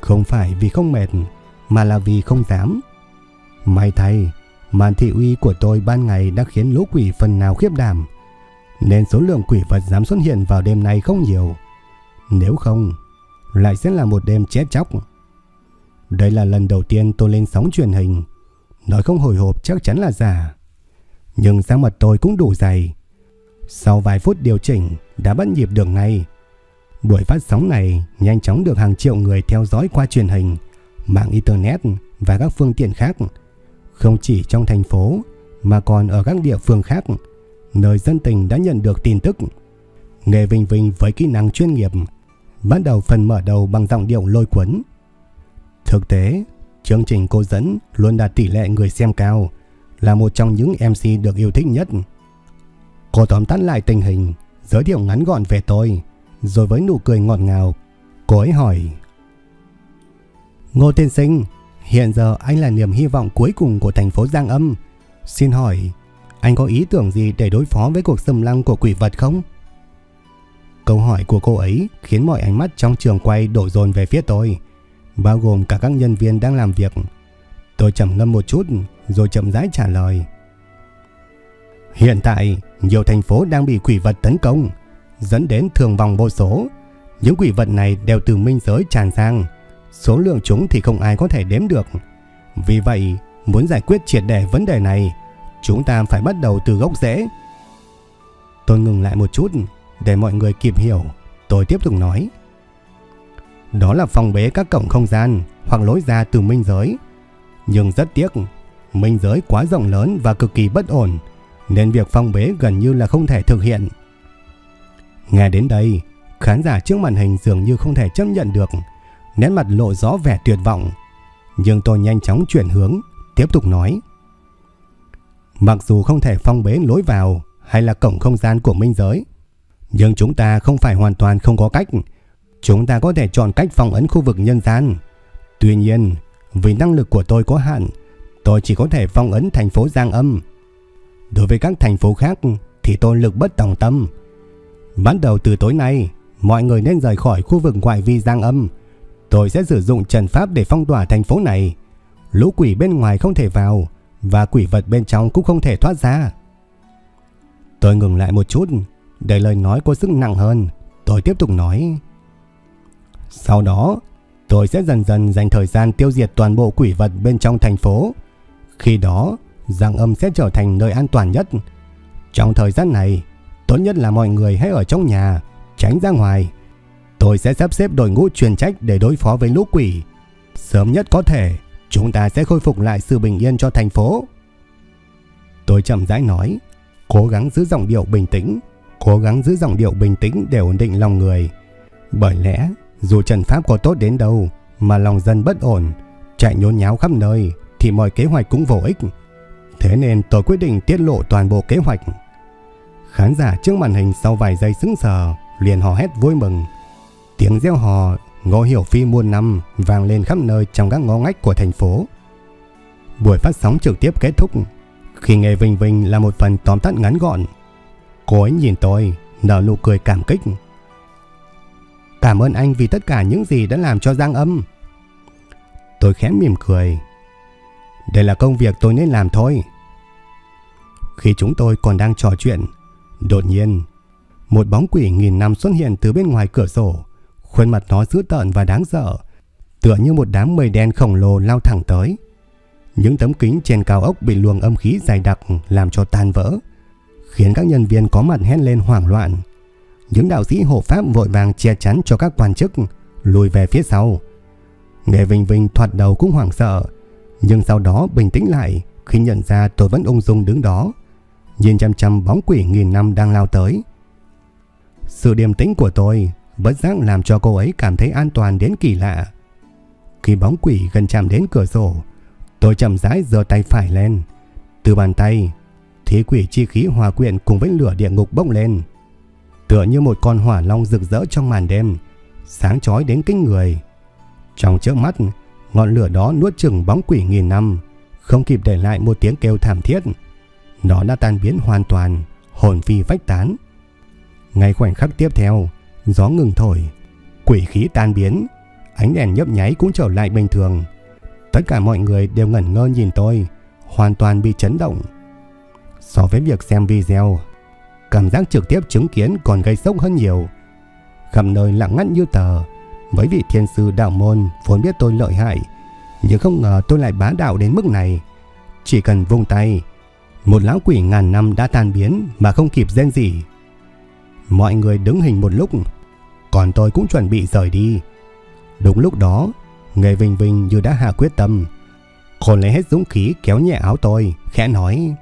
Không phải vì không mệt, mà là vì không dám. May thay, màn thị uy của tôi ban ngày đã khiến lũ quỷ phần nào khiếp đảm, nên số lượng quỷ vật dám xuất hiện vào đêm nay không nhiều. Nếu không, lại sẽ là một đêm chết chóc. Đây là lần đầu tiên tôi lên sóng truyền hình, nói không hồi hộp chắc chắn là giả. Nhưng sáng mặt tôi cũng đủ dày. Sau vài phút điều chỉnh đã bắt nhịp được ngay. Buổi phát sóng này nhanh chóng được hàng triệu người theo dõi qua truyền hình, mạng internet và các phương tiện khác. Không chỉ trong thành phố mà còn ở các địa phương khác, nơi dân tình đã nhận được tin tức. Nghề Vinh Vinh với kỹ năng chuyên nghiệp bắt đầu phần mở đầu bằng giọng điệu lôi cuốn. Thực tế, chương trình cô dẫn luôn đạt tỷ lệ người xem cao, là một trong những MC được yêu thích nhất. Cô tóm tắt lại tình hình, giới thiệu ngắn gọn về tôi, rồi với nụ cười ngọt ngào, cô ấy hỏi. Ngô Tiên Sinh, hiện giờ anh là niềm hy vọng cuối cùng của thành phố Giang Âm. Xin hỏi, anh có ý tưởng gì để đối phó với cuộc xâm lăng của quỷ vật không? Câu hỏi của cô ấy khiến mọi ánh mắt trong trường quay đổ dồn về phía tôi, bao gồm cả các nhân viên đang làm việc. Tôi trầm ngâm một chút rồi chậm rãi trả lời. Hiện tại, nhiều thành phố đang bị quỷ vật tấn công, dẫn đến thường vòng vô số. Những quỷ vật này đều từ minh giới tràn sang, số lượng chúng thì không ai có thể đếm được. Vì vậy, muốn giải quyết triệt để vấn đề này, chúng ta phải bắt đầu từ gốc rễ. Tôi ngừng lại một chút để mọi người kịp hiểu, tôi tiếp tục nói. Đó là phòng bế các cổng không gian hoặc lối ra từ minh giới. Nhưng rất tiếc, minh giới quá rộng lớn và cực kỳ bất ổn, nên việc phong bế gần như là không thể thực hiện. Nghe đến đây, khán giả trước màn hình dường như không thể chấp nhận được, nét mặt lộ rõ vẻ tuyệt vọng. Nhưng tôi nhanh chóng chuyển hướng, tiếp tục nói. Mặc dù không thể phong bế lối vào hay là cổng không gian của minh giới, nhưng chúng ta không phải hoàn toàn không có cách. Chúng ta có thể chọn cách phong ấn khu vực nhân gian. Tuy nhiên, vì năng lực của tôi có hạn, tôi chỉ có thể phong ấn thành phố Giang Âm. Đối với các thành phố khác thì tôi lực bất tòng tâm. Bắt đầu từ tối nay, mọi người nên rời khỏi khu vực ngoại vi Giang Âm. Tôi sẽ sử dụng trần pháp để phong tỏa thành phố này. Lũ quỷ bên ngoài không thể vào và quỷ vật bên trong cũng không thể thoát ra. Tôi ngừng lại một chút để lời nói có sức nặng hơn. Tôi tiếp tục nói. Sau đó, tôi sẽ dần dần dành thời gian tiêu diệt toàn bộ quỷ vật bên trong thành phố. Khi đó, Giang Âm sẽ trở thành nơi an toàn nhất. Trong thời gian này, tốt nhất là mọi người hãy ở trong nhà, tránh ra ngoài. Tôi sẽ sắp xếp đội ngũ truyền trách để đối phó với lũ quỷ. Sớm nhất có thể, chúng ta sẽ khôi phục lại sự bình yên cho thành phố. Tôi chậm rãi nói, cố gắng giữ giọng điệu bình tĩnh, cố gắng giữ giọng điệu bình tĩnh để ổn định lòng người. Bởi lẽ, dù trần pháp có tốt đến đâu mà lòng dân bất ổn, chạy nhốn nháo khắp nơi thì mọi kế hoạch cũng vô ích. Thế nên tôi quyết định tiết lộ toàn bộ kế hoạch. Khán giả trước màn hình sau vài giây sững sờ liền hò hét vui mừng. Tiếng reo hò Ngô Hiểu Phi muôn năm vang lên khắp nơi trong các ngõ ngách của thành phố. Buổi phát sóng trực tiếp kết thúc khi nghe Vinh Vinh là một phần tóm tắt ngắn gọn. Cô ấy nhìn tôi, nở nụ cười cảm kích. Cảm ơn anh vì tất cả những gì đã làm cho Giang âm. Tôi khẽ mỉm cười. Đây là công việc tôi nên làm thôi. Khi chúng tôi còn đang trò chuyện, đột nhiên, một bóng quỷ nghìn năm xuất hiện từ bên ngoài cửa sổ. Khuôn mặt nó dữ tợn và đáng sợ, tựa như một đám mây đen khổng lồ lao thẳng tới. Những tấm kính trên cao ốc bị luồng âm khí dày đặc làm cho tan vỡ, khiến các nhân viên có mặt hét lên hoảng loạn. Những đạo sĩ hộ pháp vội vàng che chắn cho các quan chức lùi về phía sau. Nghệ Vinh Vinh thoạt đầu cũng hoảng sợ, nhưng sau đó bình tĩnh lại khi nhận ra tôi vẫn ung dung đứng đó, nhìn chăm chăm bóng quỷ nghìn năm đang lao tới. Sự điềm tĩnh của tôi bất giác làm cho cô ấy cảm thấy an toàn đến kỳ lạ. Khi bóng quỷ gần chạm đến cửa sổ, tôi chậm rãi giơ tay phải lên. Từ bàn tay, thế quỷ chi khí hòa quyện cùng với lửa địa ngục bốc lên. Tựa như một con hỏa long rực rỡ trong màn đêm, sáng chói đến kinh người. Trong trước mắt, ngọn lửa đó nuốt chừng bóng quỷ nghìn năm, không kịp để lại một tiếng kêu thảm thiết. Nó đã tan biến hoàn toàn, hồn phi vách tán. Ngay khoảnh khắc tiếp theo, gió ngừng thổi, quỷ khí tan biến, ánh đèn nhấp nháy cũng trở lại bình thường. Tất cả mọi người đều ngẩn ngơ nhìn tôi, hoàn toàn bị chấn động. So với việc xem video, cảm giác trực tiếp chứng kiến còn gây sốc hơn nhiều. Khắp nơi lặng ngắt như tờ, mấy vị thiên sư đạo môn vốn biết tôi lợi hại, nhưng không ngờ tôi lại bá đạo đến mức này. Chỉ cần vung tay, một lão quỷ ngàn năm đã tan biến mà không kịp rên gì. Mọi người đứng hình một lúc, còn tôi cũng chuẩn bị rời đi. Đúng lúc đó, Nghề Vinh Vinh như đã hạ quyết tâm. còn lấy hết dũng khí kéo nhẹ áo tôi, khẽ nói.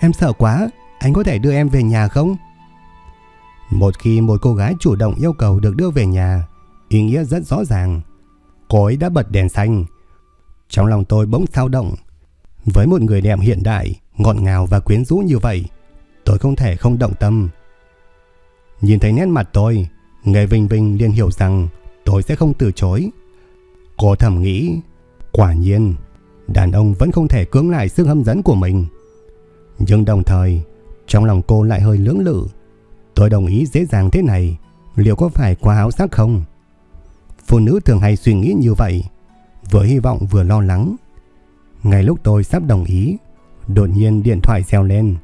Em sợ quá, anh có thể đưa em về nhà không? Một khi một cô gái chủ động yêu cầu được đưa về nhà, ý nghĩa rất rõ ràng. Cô ấy đã bật đèn xanh. Trong lòng tôi bỗng sao động. Với một người đẹp hiện đại, ngọt ngào và quyến rũ như vậy, tôi không thể không động tâm. Nhìn thấy nét mặt tôi, người Vinh Vinh liền hiểu rằng tôi sẽ không từ chối. Cô thầm nghĩ, quả nhiên, đàn ông vẫn không thể cưỡng lại sức hấp dẫn của mình. Nhưng đồng thời, trong lòng cô lại hơi lưỡng lự. Tôi đồng ý dễ dàng thế này, liệu có phải quá áo sắc không? Phụ nữ thường hay suy nghĩ như vậy, vừa hy vọng vừa lo lắng. Ngay lúc tôi sắp đồng ý, đột nhiên điện thoại reo lên.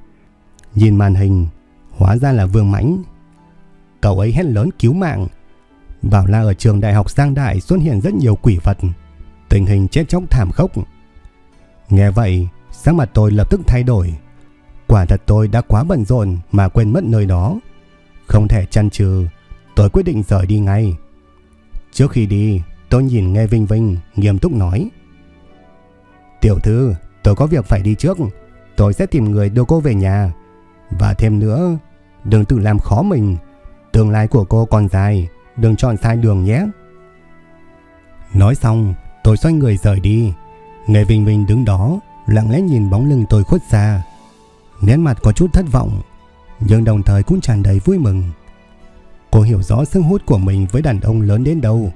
Nhìn màn hình, hóa ra là Vương Mãnh. Cậu ấy hét lớn cứu mạng, Bảo là ở trường đại học Giang Đại xuất hiện rất nhiều quỷ vật, tình hình chết chóc thảm khốc. Nghe vậy, sắc mặt tôi lập tức thay đổi. Quả thật tôi đã quá bận rộn mà quên mất nơi đó. Không thể chăn chừ, tôi quyết định rời đi ngay. Trước khi đi, tôi nhìn nghe Vinh Vinh nghiêm túc nói. Tiểu thư, tôi có việc phải đi trước. Tôi sẽ tìm người đưa cô về nhà. Và thêm nữa, đừng tự làm khó mình. Tương lai của cô còn dài, đừng chọn sai đường nhé. Nói xong, tôi xoay người rời đi. Nghe Vinh Vinh đứng đó, lặng lẽ nhìn bóng lưng tôi khuất xa. Nét mặt có chút thất vọng, nhưng đồng thời cũng tràn đầy vui mừng. Cô hiểu rõ sức hút của mình với đàn ông lớn đến đâu.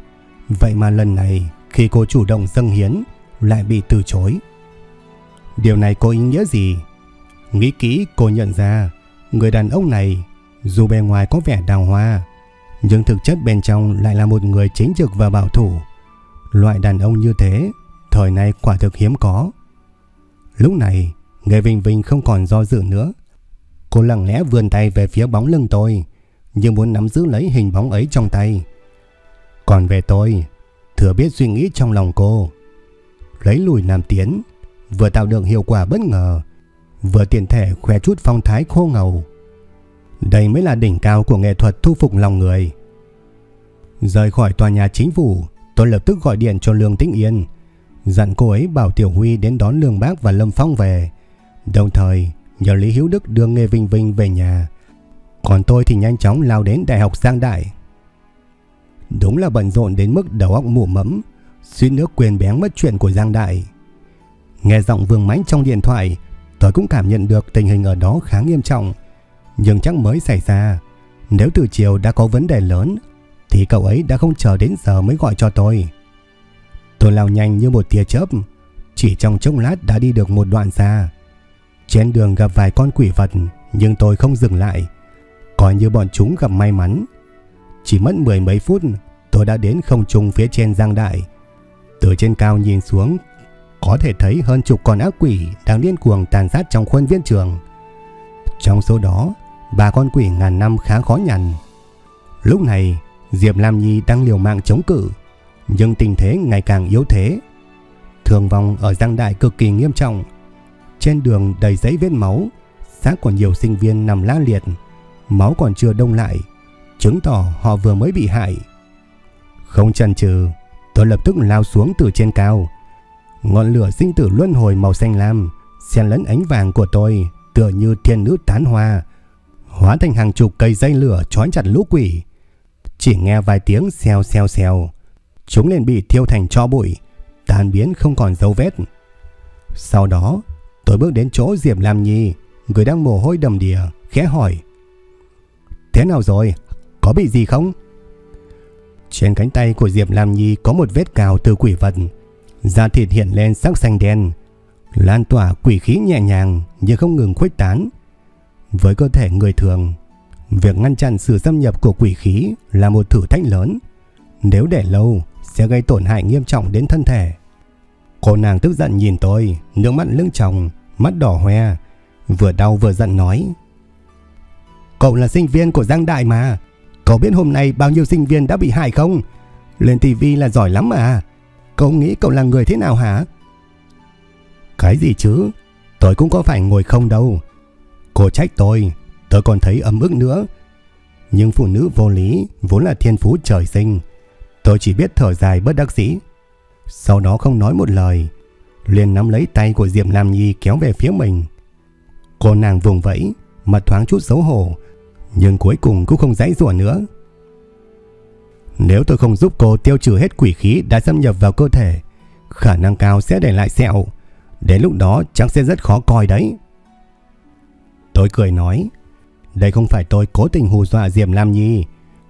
Vậy mà lần này, khi cô chủ động dâng hiến, lại bị từ chối. Điều này có ý nghĩa gì? Nghĩ kỹ cô nhận ra, người đàn ông này, dù bề ngoài có vẻ đào hoa, nhưng thực chất bên trong lại là một người chính trực và bảo thủ. Loại đàn ông như thế, thời nay quả thực hiếm có. Lúc này, người Vinh Vinh không còn do dự nữa. Cô lặng lẽ vươn tay về phía bóng lưng tôi, như muốn nắm giữ lấy hình bóng ấy trong tay. Còn về tôi, thừa biết suy nghĩ trong lòng cô. Lấy lùi làm tiến, vừa tạo được hiệu quả bất ngờ, vừa tiện thể khoe chút phong thái khô ngầu. Đây mới là đỉnh cao của nghệ thuật thu phục lòng người. Rời khỏi tòa nhà chính phủ, tôi lập tức gọi điện cho Lương Tĩnh Yên, dặn cô ấy bảo Tiểu Huy đến đón Lương Bác và Lâm Phong về, đồng thời nhờ Lý Hiếu Đức đưa Nghê Vinh Vinh về nhà. Còn tôi thì nhanh chóng lao đến Đại học Giang Đại. Đúng là bận rộn đến mức đầu óc mụ mẫm, suy nước quyền bén mất chuyện của Giang Đại. Nghe giọng Vương Mãnh trong điện thoại, tôi cũng cảm nhận được tình hình ở đó khá nghiêm trọng, nhưng chắc mới xảy ra. Nếu từ chiều đã có vấn đề lớn thì cậu ấy đã không chờ đến giờ mới gọi cho tôi. Tôi lao nhanh như một tia chớp, chỉ trong chốc lát đã đi được một đoạn xa. Trên đường gặp vài con quỷ vật, nhưng tôi không dừng lại, coi như bọn chúng gặp may mắn. Chỉ mất mười mấy phút, tôi đã đến không trung phía trên giang đại. Từ trên cao nhìn xuống, có thể thấy hơn chục con ác quỷ đang điên cuồng tàn sát trong khuôn viên trường. Trong số đó, ba con quỷ ngàn năm khá khó nhằn. Lúc này, Diệp Lam Nhi đang liều mạng chống cự, nhưng tình thế ngày càng yếu thế. Thường vong ở Giang Đại cực kỳ nghiêm trọng. Trên đường đầy giấy vết máu, xác của nhiều sinh viên nằm la liệt, máu còn chưa đông lại, chứng tỏ họ vừa mới bị hại. Không chần chừ, tôi lập tức lao xuống từ trên cao. Ngọn lửa sinh tử luân hồi màu xanh lam, xen lẫn ánh vàng của tôi, tựa như thiên nữ tán hoa, hóa thành hàng chục cây dây lửa trói chặt lũ quỷ. Chỉ nghe vài tiếng xèo xèo xèo, chúng liền bị thiêu thành tro bụi, tan biến không còn dấu vết. Sau đó, tôi bước đến chỗ Diệp Lam Nhi, người đang mồ hôi đầm đìa, khẽ hỏi. Thế nào rồi? Có bị gì không? Trên cánh tay của Diệp Lam Nhi có một vết cào từ quỷ vật. Da thịt hiện lên sắc xanh đen, lan tỏa quỷ khí nhẹ nhàng nhưng không ngừng khuếch tán. Với cơ thể người thường, việc ngăn chặn sự xâm nhập của quỷ khí là một thử thách lớn. Nếu để lâu sẽ gây tổn hại nghiêm trọng đến thân thể. Cô nàng tức giận nhìn tôi, nước mắt lưng tròng, mắt đỏ hoe, vừa đau vừa giận nói. Cậu là sinh viên của Giang Đại mà, cậu biết hôm nay bao nhiêu sinh viên đã bị hại không? Lên tivi là giỏi lắm mà. Cậu nghĩ cậu là người thế nào hả? Cái gì chứ? Tôi cũng có phải ngồi không đâu. Cô trách tôi, tôi còn thấy ấm ức nữa. Nhưng phụ nữ vô lý vốn là thiên phú trời sinh. Tôi chỉ biết thở dài bất đắc dĩ. Sau đó không nói một lời, liền nắm lấy tay của Diệp Lam Nhi kéo về phía mình. Cô nàng vùng vẫy, mặt thoáng chút xấu hổ, nhưng cuối cùng cũng không dãy rủa nữa. Nếu tôi không giúp cô tiêu trừ hết quỷ khí đã xâm nhập vào cơ thể, khả năng cao sẽ để lại sẹo. Đến lúc đó chắc sẽ rất khó coi đấy. Tôi cười nói, đây không phải tôi cố tình hù dọa Diệp Lam Nhi.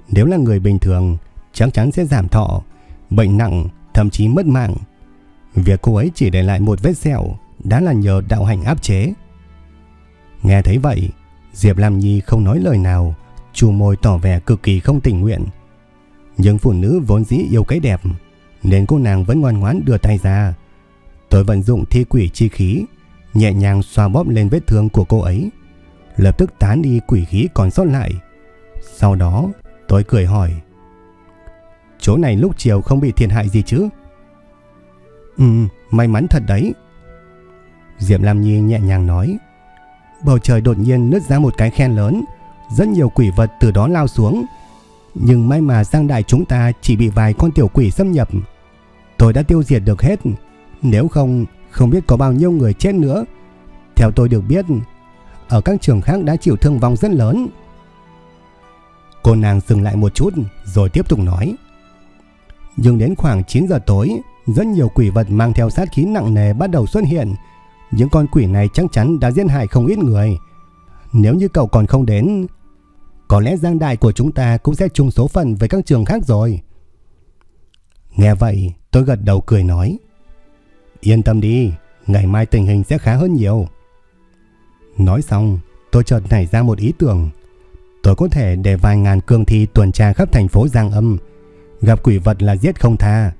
Nếu là người bình thường, chắc chắn sẽ giảm thọ, bệnh nặng, thậm chí mất mạng. Việc cô ấy chỉ để lại một vết sẹo đã là nhờ đạo hành áp chế. Nghe thấy vậy, Diệp Lam Nhi không nói lời nào, chu môi tỏ vẻ cực kỳ không tình nguyện. Nhưng phụ nữ vốn dĩ yêu cái đẹp, nên cô nàng vẫn ngoan ngoãn đưa tay ra. Tôi vận dụng thi quỷ chi khí, nhẹ nhàng xoa bóp lên vết thương của cô ấy, lập tức tán đi quỷ khí còn sót lại. Sau đó, tôi cười hỏi: Chỗ này lúc chiều không bị thiệt hại gì chứ? Ừ, may mắn thật đấy. Diệp Lam Nhi nhẹ nhàng nói. Bầu trời đột nhiên nứt ra một cái khen lớn, rất nhiều quỷ vật từ đó lao xuống. Nhưng may mà Giang Đại chúng ta chỉ bị vài con tiểu quỷ xâm nhập. Tôi đã tiêu diệt được hết, nếu không, không biết có bao nhiêu người chết nữa. Theo tôi được biết, ở các trường khác đã chịu thương vong rất lớn. Cô nàng dừng lại một chút rồi tiếp tục nói. Nhưng đến khoảng 9 giờ tối, rất nhiều quỷ vật mang theo sát khí nặng nề bắt đầu xuất hiện. Những con quỷ này chắc chắn đã giết hại không ít người. Nếu như cậu còn không đến, có lẽ giang đại của chúng ta cũng sẽ chung số phận với các trường khác rồi. Nghe vậy, tôi gật đầu cười nói. Yên tâm đi, ngày mai tình hình sẽ khá hơn nhiều. Nói xong, tôi chợt nảy ra một ý tưởng. Tôi có thể để vài ngàn cương thi tuần tra khắp thành phố Giang Âm, Gặp quỷ vật là giết không tha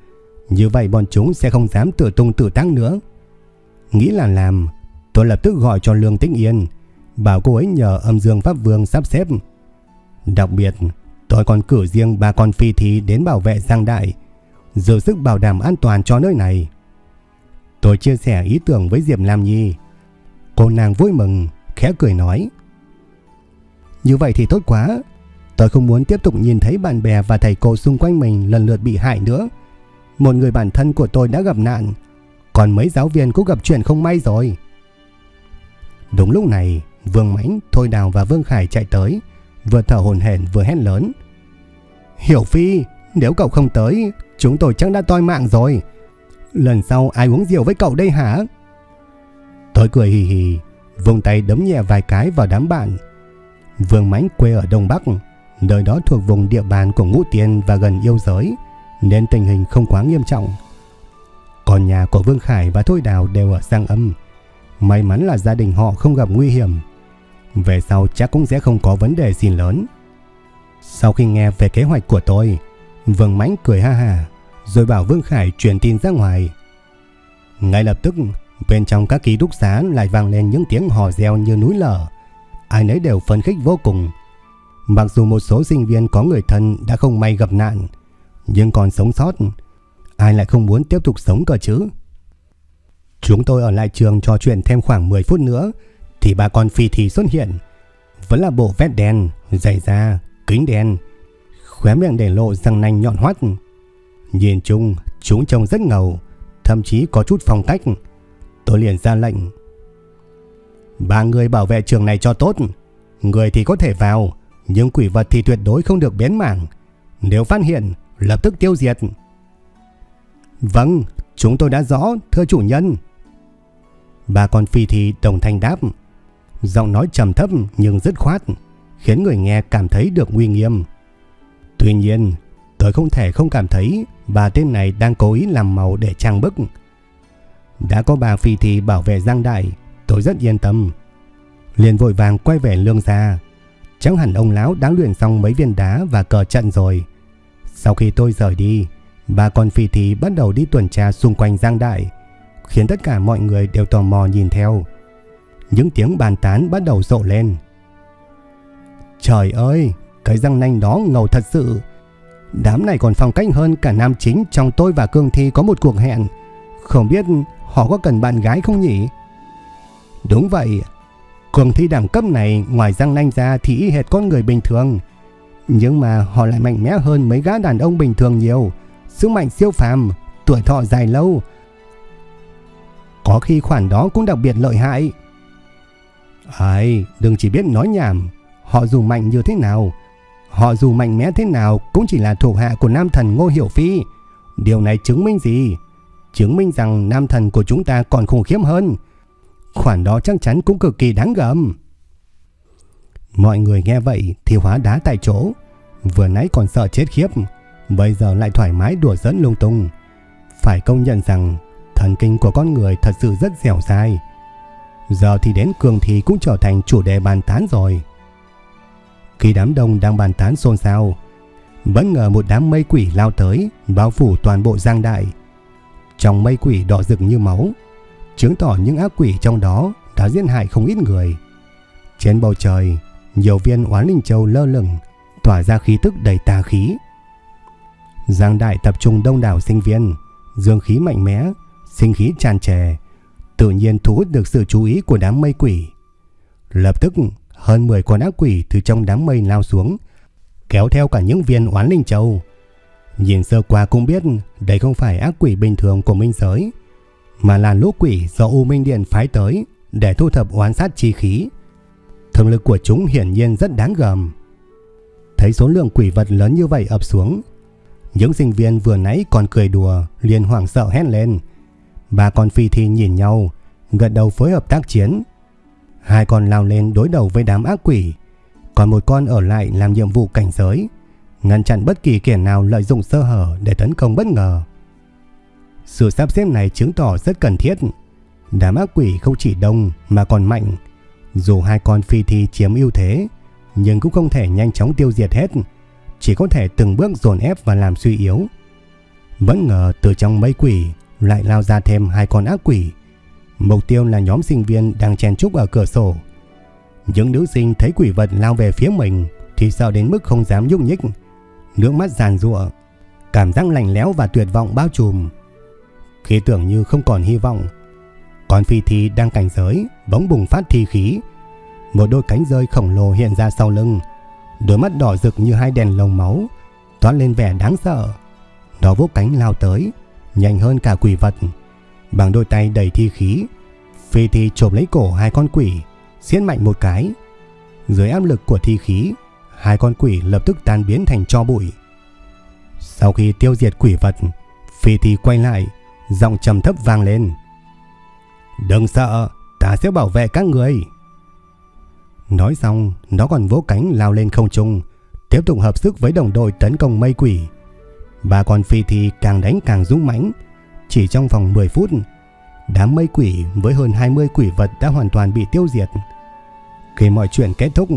như vậy bọn chúng sẽ không dám tự tung tự tăng nữa. Nghĩ là làm, Tôi lập tức gọi cho Lương Tĩnh Yên, Bảo cô ấy nhờ âm dương Pháp Vương sắp xếp. Đặc biệt, Tôi còn cử riêng ba con phi thí đến bảo vệ Giang Đại, Giữ sức bảo đảm an toàn cho nơi này. Tôi chia sẻ ý tưởng với Diệp Lam Nhi. Cô nàng vui mừng, Khẽ cười nói. Như vậy thì tốt quá. Tôi không muốn tiếp tục nhìn thấy bạn bè và thầy cô xung quanh mình lần lượt bị hại nữa. Một người bản thân của tôi đã gặp nạn, còn mấy giáo viên cũng gặp chuyện không may rồi. Đúng lúc này, Vương Mãnh, Thôi Đào và Vương Khải chạy tới, vừa thở hổn hển vừa hét lớn. Hiểu Phi, nếu cậu không tới, chúng tôi chắc đã toi mạng rồi. Lần sau ai uống rượu với cậu đây hả? Tôi cười hì hì, vùng tay đấm nhẹ vài cái vào đám bạn. Vương Mãnh quê ở Đông Bắc, nơi đó thuộc vùng địa bàn của ngũ tiên và gần yêu giới, nên tình hình không quá nghiêm trọng. Còn nhà của Vương Khải và Thôi Đào đều ở Giang Âm. May mắn là gia đình họ không gặp nguy hiểm. Về sau chắc cũng sẽ không có vấn đề gì lớn. Sau khi nghe về kế hoạch của tôi, Vương Mãnh cười ha ha, rồi bảo Vương Khải truyền tin ra ngoài. Ngay lập tức, bên trong các ký túc xá lại vang lên những tiếng hò reo như núi lở. Ai nấy đều phấn khích vô cùng. Mặc dù một số sinh viên có người thân đã không may gặp nạn, nhưng còn sống sót, ai lại không muốn tiếp tục sống cơ chứ? Chúng tôi ở lại trường trò chuyện thêm khoảng 10 phút nữa thì bà con phi thì xuất hiện. Vẫn là bộ vest đen, giày da, kính đen, khóe miệng để lộ răng nanh nhọn hoắt. Nhìn chung, chúng trông rất ngầu, thậm chí có chút phong cách. Tôi liền ra lệnh. Ba người bảo vệ trường này cho tốt. Người thì có thể vào, nhưng quỷ vật thì tuyệt đối không được biến mảng. Nếu phát hiện, lập tức tiêu diệt. Vâng, chúng tôi đã rõ, thưa chủ nhân. Bà con phi thì đồng thanh đáp. Giọng nói trầm thấp nhưng rất khoát, khiến người nghe cảm thấy được uy nghiêm. Tuy nhiên, tôi không thể không cảm thấy bà tên này đang cố ý làm màu để trang bức. Đã có bà phi thì bảo vệ Giang Đại, tôi rất yên tâm. Liền vội vàng quay về lương gia. Chẳng hẳn ông lão đã luyện xong mấy viên đá và cờ trận rồi. Sau khi tôi rời đi, bà con phi thí bắt đầu đi tuần tra xung quanh Giang Đại, khiến tất cả mọi người đều tò mò nhìn theo. Những tiếng bàn tán bắt đầu rộ lên. Trời ơi, cái răng nanh đó ngầu thật sự. Đám này còn phong cách hơn cả nam chính trong tôi và Cương Thi có một cuộc hẹn. Không biết họ có cần bạn gái không nhỉ? Đúng vậy, Cương Thi đẳng cấp này ngoài răng nanh ra thì y hệt con người bình thường. Nhưng mà họ lại mạnh mẽ hơn mấy gã đàn ông bình thường nhiều. Sức mạnh siêu phàm, tuổi thọ dài lâu. Có khi khoản đó cũng đặc biệt lợi hại. Ai, đừng chỉ biết nói nhảm. Họ dù mạnh như thế nào, họ dù mạnh mẽ thế nào cũng chỉ là thuộc hạ của nam thần Ngô Hiểu Phi. Điều này chứng minh gì? Chứng minh rằng nam thần của chúng ta còn khủng khiếp hơn. Khoản đó chắc chắn cũng cực kỳ đáng gầm. Mọi người nghe vậy thì hóa đá tại chỗ. Vừa nãy còn sợ chết khiếp, bây giờ lại thoải mái đùa dẫn lung tung. Phải công nhận rằng thần kinh của con người thật sự rất dẻo dai. Giờ thì đến cường thì cũng trở thành chủ đề bàn tán rồi. Khi đám đông đang bàn tán xôn xao, bất ngờ một đám mây quỷ lao tới, bao phủ toàn bộ giang đại. Trong mây quỷ đỏ rực như máu, chứng tỏ những ác quỷ trong đó đã giết hại không ít người. Trên bầu trời, nhiều viên oán linh châu lơ lửng, tỏa ra khí tức đầy tà khí. Giang đại tập trung đông đảo sinh viên, dương khí mạnh mẽ, sinh khí tràn trề, tự nhiên thu hút được sự chú ý của đám mây quỷ. Lập tức, hơn 10 con ác quỷ từ trong đám mây lao xuống, kéo theo cả những viên oán linh châu. Nhìn sơ qua cũng biết đây không phải ác quỷ bình thường của minh giới, mà là lũ quỷ do U Minh Điện phái tới để thu thập oán sát chi khí. Thường lực của chúng hiển nhiên rất đáng gờm. Thấy số lượng quỷ vật lớn như vậy ập xuống, những sinh viên vừa nãy còn cười đùa liền hoảng sợ hét lên. Ba con phi thi nhìn nhau, gật đầu phối hợp tác chiến. Hai con lao lên đối đầu với đám ác quỷ, còn một con ở lại làm nhiệm vụ cảnh giới, ngăn chặn bất kỳ kẻ nào lợi dụng sơ hở để tấn công bất ngờ. Sự sắp xếp này chứng tỏ rất cần thiết. Đám ác quỷ không chỉ đông mà còn mạnh. Dù hai con phi thi chiếm ưu thế, nhưng cũng không thể nhanh chóng tiêu diệt hết, chỉ có thể từng bước dồn ép và làm suy yếu. Bất ngờ từ trong mấy quỷ lại lao ra thêm hai con ác quỷ. Mục tiêu là nhóm sinh viên đang chen chúc ở cửa sổ. Những nữ sinh thấy quỷ vật lao về phía mình thì sợ đến mức không dám nhúc nhích. Nước mắt giàn rụa, cảm giác lạnh lẽo và tuyệt vọng bao trùm. Khi tưởng như không còn hy vọng, còn phi thi đang cảnh giới bỗng bùng phát thi khí. Một đôi cánh rơi khổng lồ hiện ra sau lưng, đôi mắt đỏ rực như hai đèn lồng máu, toát lên vẻ đáng sợ. Nó vỗ cánh lao tới, nhanh hơn cả quỷ vật. Bằng đôi tay đầy thi khí, Phi Thi chộp lấy cổ hai con quỷ, xiết mạnh một cái. Dưới áp lực của thi khí, hai con quỷ lập tức tan biến thành cho bụi. Sau khi tiêu diệt quỷ vật, Phi Thi quay lại, giọng trầm thấp vang lên. Đừng sợ, ta sẽ bảo vệ các người. Nói xong, nó còn vỗ cánh lao lên không trung, tiếp tục hợp sức với đồng đội tấn công mây quỷ. Bà con phi thì càng đánh càng dũng mãnh. Chỉ trong vòng 10 phút, đám mây quỷ với hơn 20 quỷ vật đã hoàn toàn bị tiêu diệt. Khi mọi chuyện kết thúc,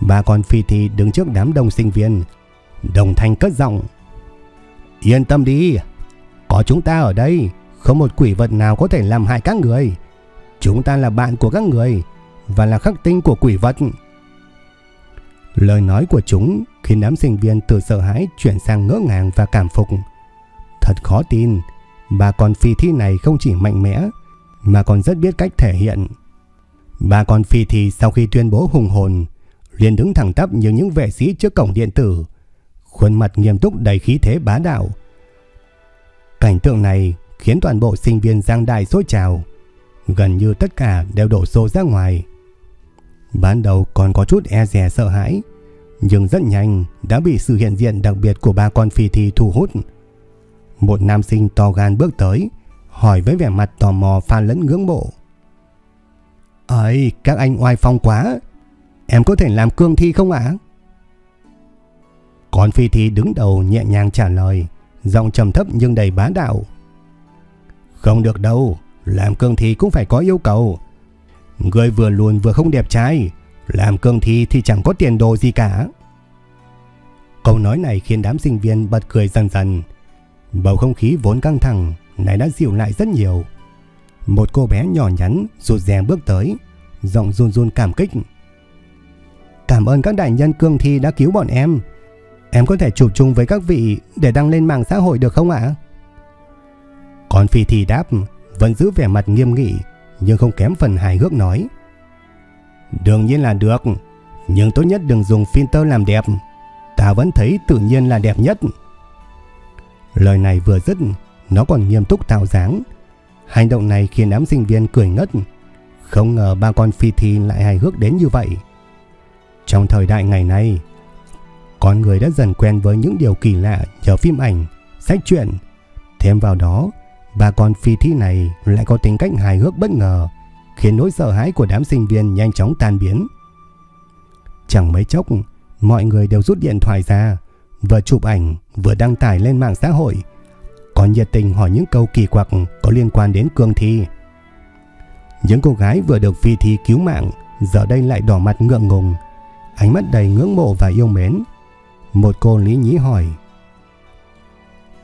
bà con phi thì đứng trước đám đông sinh viên, đồng thanh cất giọng. Yên tâm đi, có chúng ta ở đây, không một quỷ vật nào có thể làm hại các người. Chúng ta là bạn của các người và là khắc tinh của quỷ vật. Lời nói của chúng khiến đám sinh viên từ sợ hãi chuyển sang ngỡ ngàng và cảm phục. Thật khó tin, bà con phi thi này không chỉ mạnh mẽ mà còn rất biết cách thể hiện. Bà con phi thi sau khi tuyên bố hùng hồn liền đứng thẳng tắp như những vệ sĩ trước cổng điện tử, khuôn mặt nghiêm túc đầy khí thế bá đạo. Cảnh tượng này khiến toàn bộ sinh viên giang đại sôi trào, gần như tất cả đều đổ xô ra ngoài. Ban đầu còn có chút e dè sợ hãi, nhưng rất nhanh đã bị sự hiện diện đặc biệt của ba con phi thi thu hút. Một nam sinh to gan bước tới, hỏi với vẻ mặt tò mò pha lẫn ngưỡng mộ. Ơi, các anh oai phong quá, em có thể làm cương thi không ạ? Con phi thi đứng đầu nhẹ nhàng trả lời, giọng trầm thấp nhưng đầy bá đạo. Không được đâu, làm cương thi cũng phải có yêu cầu. Người vừa lùn vừa không đẹp trai, làm cương thi thì chẳng có tiền đồ gì cả. Câu nói này khiến đám sinh viên bật cười dần dần. Bầu không khí vốn căng thẳng này đã dịu lại rất nhiều. Một cô bé nhỏ nhắn rụt rè bước tới, giọng run run cảm kích. Cảm ơn các đại nhân cương thi đã cứu bọn em. Em có thể chụp chung với các vị để đăng lên mạng xã hội được không ạ? Còn phi thi đáp vẫn giữ vẻ mặt nghiêm nghị nhưng không kém phần hài hước nói. Đương nhiên là được, nhưng tốt nhất đừng dùng filter làm đẹp. Ta vẫn thấy tự nhiên là đẹp nhất. Lời này vừa dứt, nó còn nghiêm túc tạo dáng. Hành động này khiến đám sinh viên cười ngất. Không ngờ ba con phi thi lại hài hước đến như vậy. Trong thời đại ngày nay, con người đã dần quen với những điều kỳ lạ nhờ phim ảnh, sách truyện. Thêm vào đó, và con phi thi này lại có tính cách hài hước bất ngờ, khiến nỗi sợ hãi của đám sinh viên nhanh chóng tan biến. Chẳng mấy chốc, mọi người đều rút điện thoại ra, vừa chụp ảnh vừa đăng tải lên mạng xã hội, còn nhiệt tình hỏi những câu kỳ quặc có liên quan đến cương thi. Những cô gái vừa được phi thi cứu mạng giờ đây lại đỏ mặt ngượng ngùng, ánh mắt đầy ngưỡng mộ và yêu mến. Một cô lý nhí hỏi: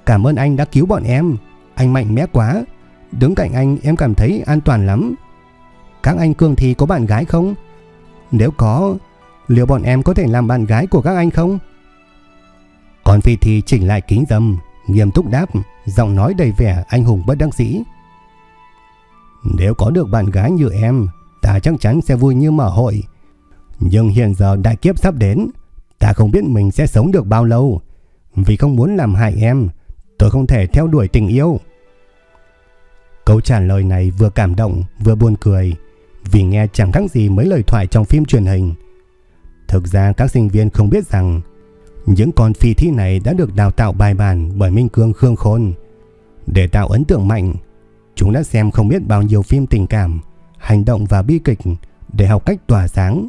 "Cảm ơn anh đã cứu bọn em, anh mạnh mẽ quá, đứng cạnh anh em cảm thấy an toàn lắm." Các anh cương thì có bạn gái không? Nếu có, liệu bọn em có thể làm bạn gái của các anh không? Còn phi thì chỉnh lại kính dâm, nghiêm túc đáp, giọng nói đầy vẻ anh hùng bất đắc dĩ. Nếu có được bạn gái như em, ta chắc chắn sẽ vui như mở hội. Nhưng hiện giờ đại kiếp sắp đến, ta không biết mình sẽ sống được bao lâu. Vì không muốn làm hại em, tôi không thể theo đuổi tình yêu. Câu trả lời này vừa cảm động vừa buồn cười vì nghe chẳng khác gì mấy lời thoại trong phim truyền hình. Thực ra các sinh viên không biết rằng những con phi thi này đã được đào tạo bài bản bởi Minh Cương Khương Khôn. Để tạo ấn tượng mạnh, chúng đã xem không biết bao nhiêu phim tình cảm, hành động và bi kịch để học cách tỏa sáng.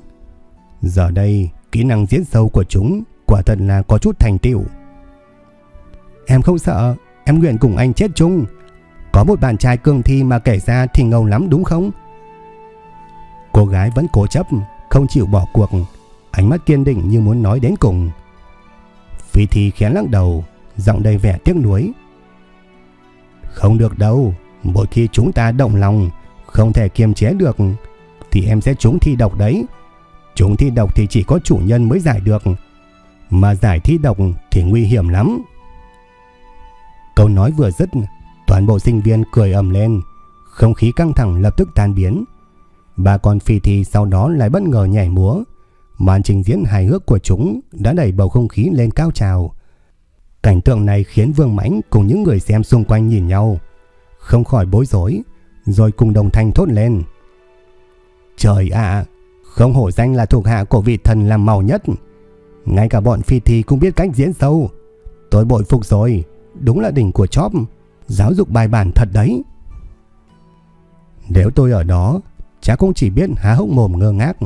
Giờ đây, kỹ năng diễn sâu của chúng quả thật là có chút thành tựu. Em không sợ, em nguyện cùng anh chết chung. Có một bạn trai cương thi mà kể ra thì ngầu lắm đúng không? Cô gái vẫn cố chấp, không chịu bỏ cuộc, ánh mắt kiên định như muốn nói đến cùng. Phi Thi khẽ lắc đầu, giọng đầy vẻ tiếc nuối. Không được đâu, mỗi khi chúng ta động lòng, không thể kiềm chế được, thì em sẽ trúng thi độc đấy. Trúng thi độc thì chỉ có chủ nhân mới giải được, mà giải thi độc thì nguy hiểm lắm. Câu nói vừa dứt, toàn bộ sinh viên cười ầm lên, không khí căng thẳng lập tức tan biến. Ba con phi thi sau đó lại bất ngờ nhảy múa, Màn trình diễn hài hước của chúng đã đẩy bầu không khí lên cao trào. Cảnh tượng này khiến Vương Mãnh cùng những người xem xung quanh nhìn nhau, không khỏi bối rối, rồi cùng đồng thanh thốt lên. Trời ạ, không hổ danh là thuộc hạ của vị thần làm màu nhất. Ngay cả bọn phi thi cũng biết cách diễn sâu. Tôi bội phục rồi, đúng là đỉnh của chóp, giáo dục bài bản thật đấy. Nếu tôi ở đó, chắc cũng chỉ biết há hốc mồm ngơ ngác.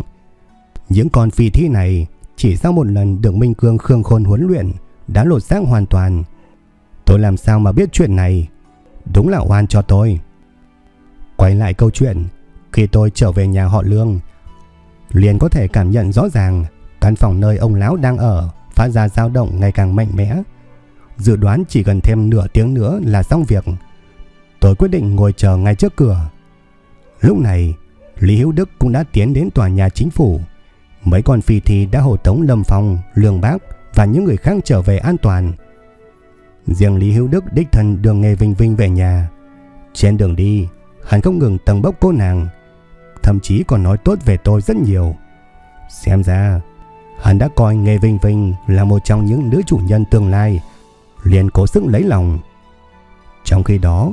Những con phi thi này chỉ sau một lần được Minh Cương Khương Khôn huấn luyện đã lột xác hoàn toàn. Tôi làm sao mà biết chuyện này? Đúng là oan cho tôi. Quay lại câu chuyện, khi tôi trở về nhà họ Lương, liền có thể cảm nhận rõ ràng căn phòng nơi ông lão đang ở phát ra dao động ngày càng mạnh mẽ. Dự đoán chỉ cần thêm nửa tiếng nữa là xong việc. Tôi quyết định ngồi chờ ngay trước cửa. Lúc này, Lý Hữu Đức cũng đã tiến đến tòa nhà chính phủ. Mấy con phi thi đã hộ tống Lâm Phong, Lương Bác và những người khác trở về an toàn. Riêng Lý Hữu Đức đích thân đường nghề Vinh Vinh về nhà. Trên đường đi, hắn không ngừng tầng bốc cô nàng, thậm chí còn nói tốt về tôi rất nhiều. Xem ra, hắn đã coi nghề Vinh Vinh là một trong những nữ chủ nhân tương lai, liền cố sức lấy lòng. Trong khi đó,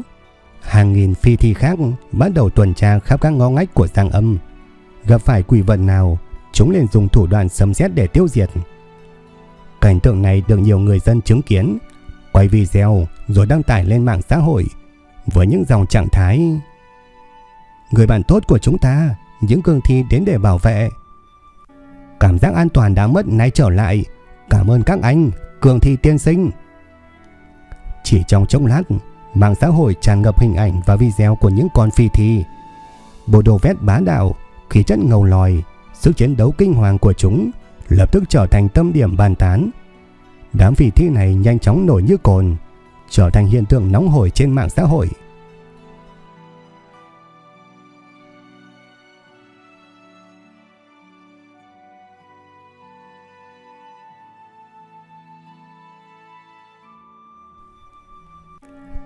hàng nghìn phi thi khác bắt đầu tuần tra khắp các ngõ ngách của Giang Âm. Gặp phải quỷ vận nào, chúng liền dùng thủ đoạn sấm xét để tiêu diệt. Cảnh tượng này được nhiều người dân chứng kiến, quay video rồi đăng tải lên mạng xã hội với những dòng trạng thái Người bạn tốt của chúng ta, những cương thi đến để bảo vệ. Cảm giác an toàn đã mất nay trở lại. Cảm ơn các anh, cường thi tiên sinh. Chỉ trong chốc lát, mạng xã hội tràn ngập hình ảnh và video của những con phi thi. Bộ đồ vét bá đạo, khí chất ngầu lòi, sức chiến đấu kinh hoàng của chúng lập tức trở thành tâm điểm bàn tán. Đám phi thi này nhanh chóng nổi như cồn, trở thành hiện tượng nóng hổi trên mạng xã hội.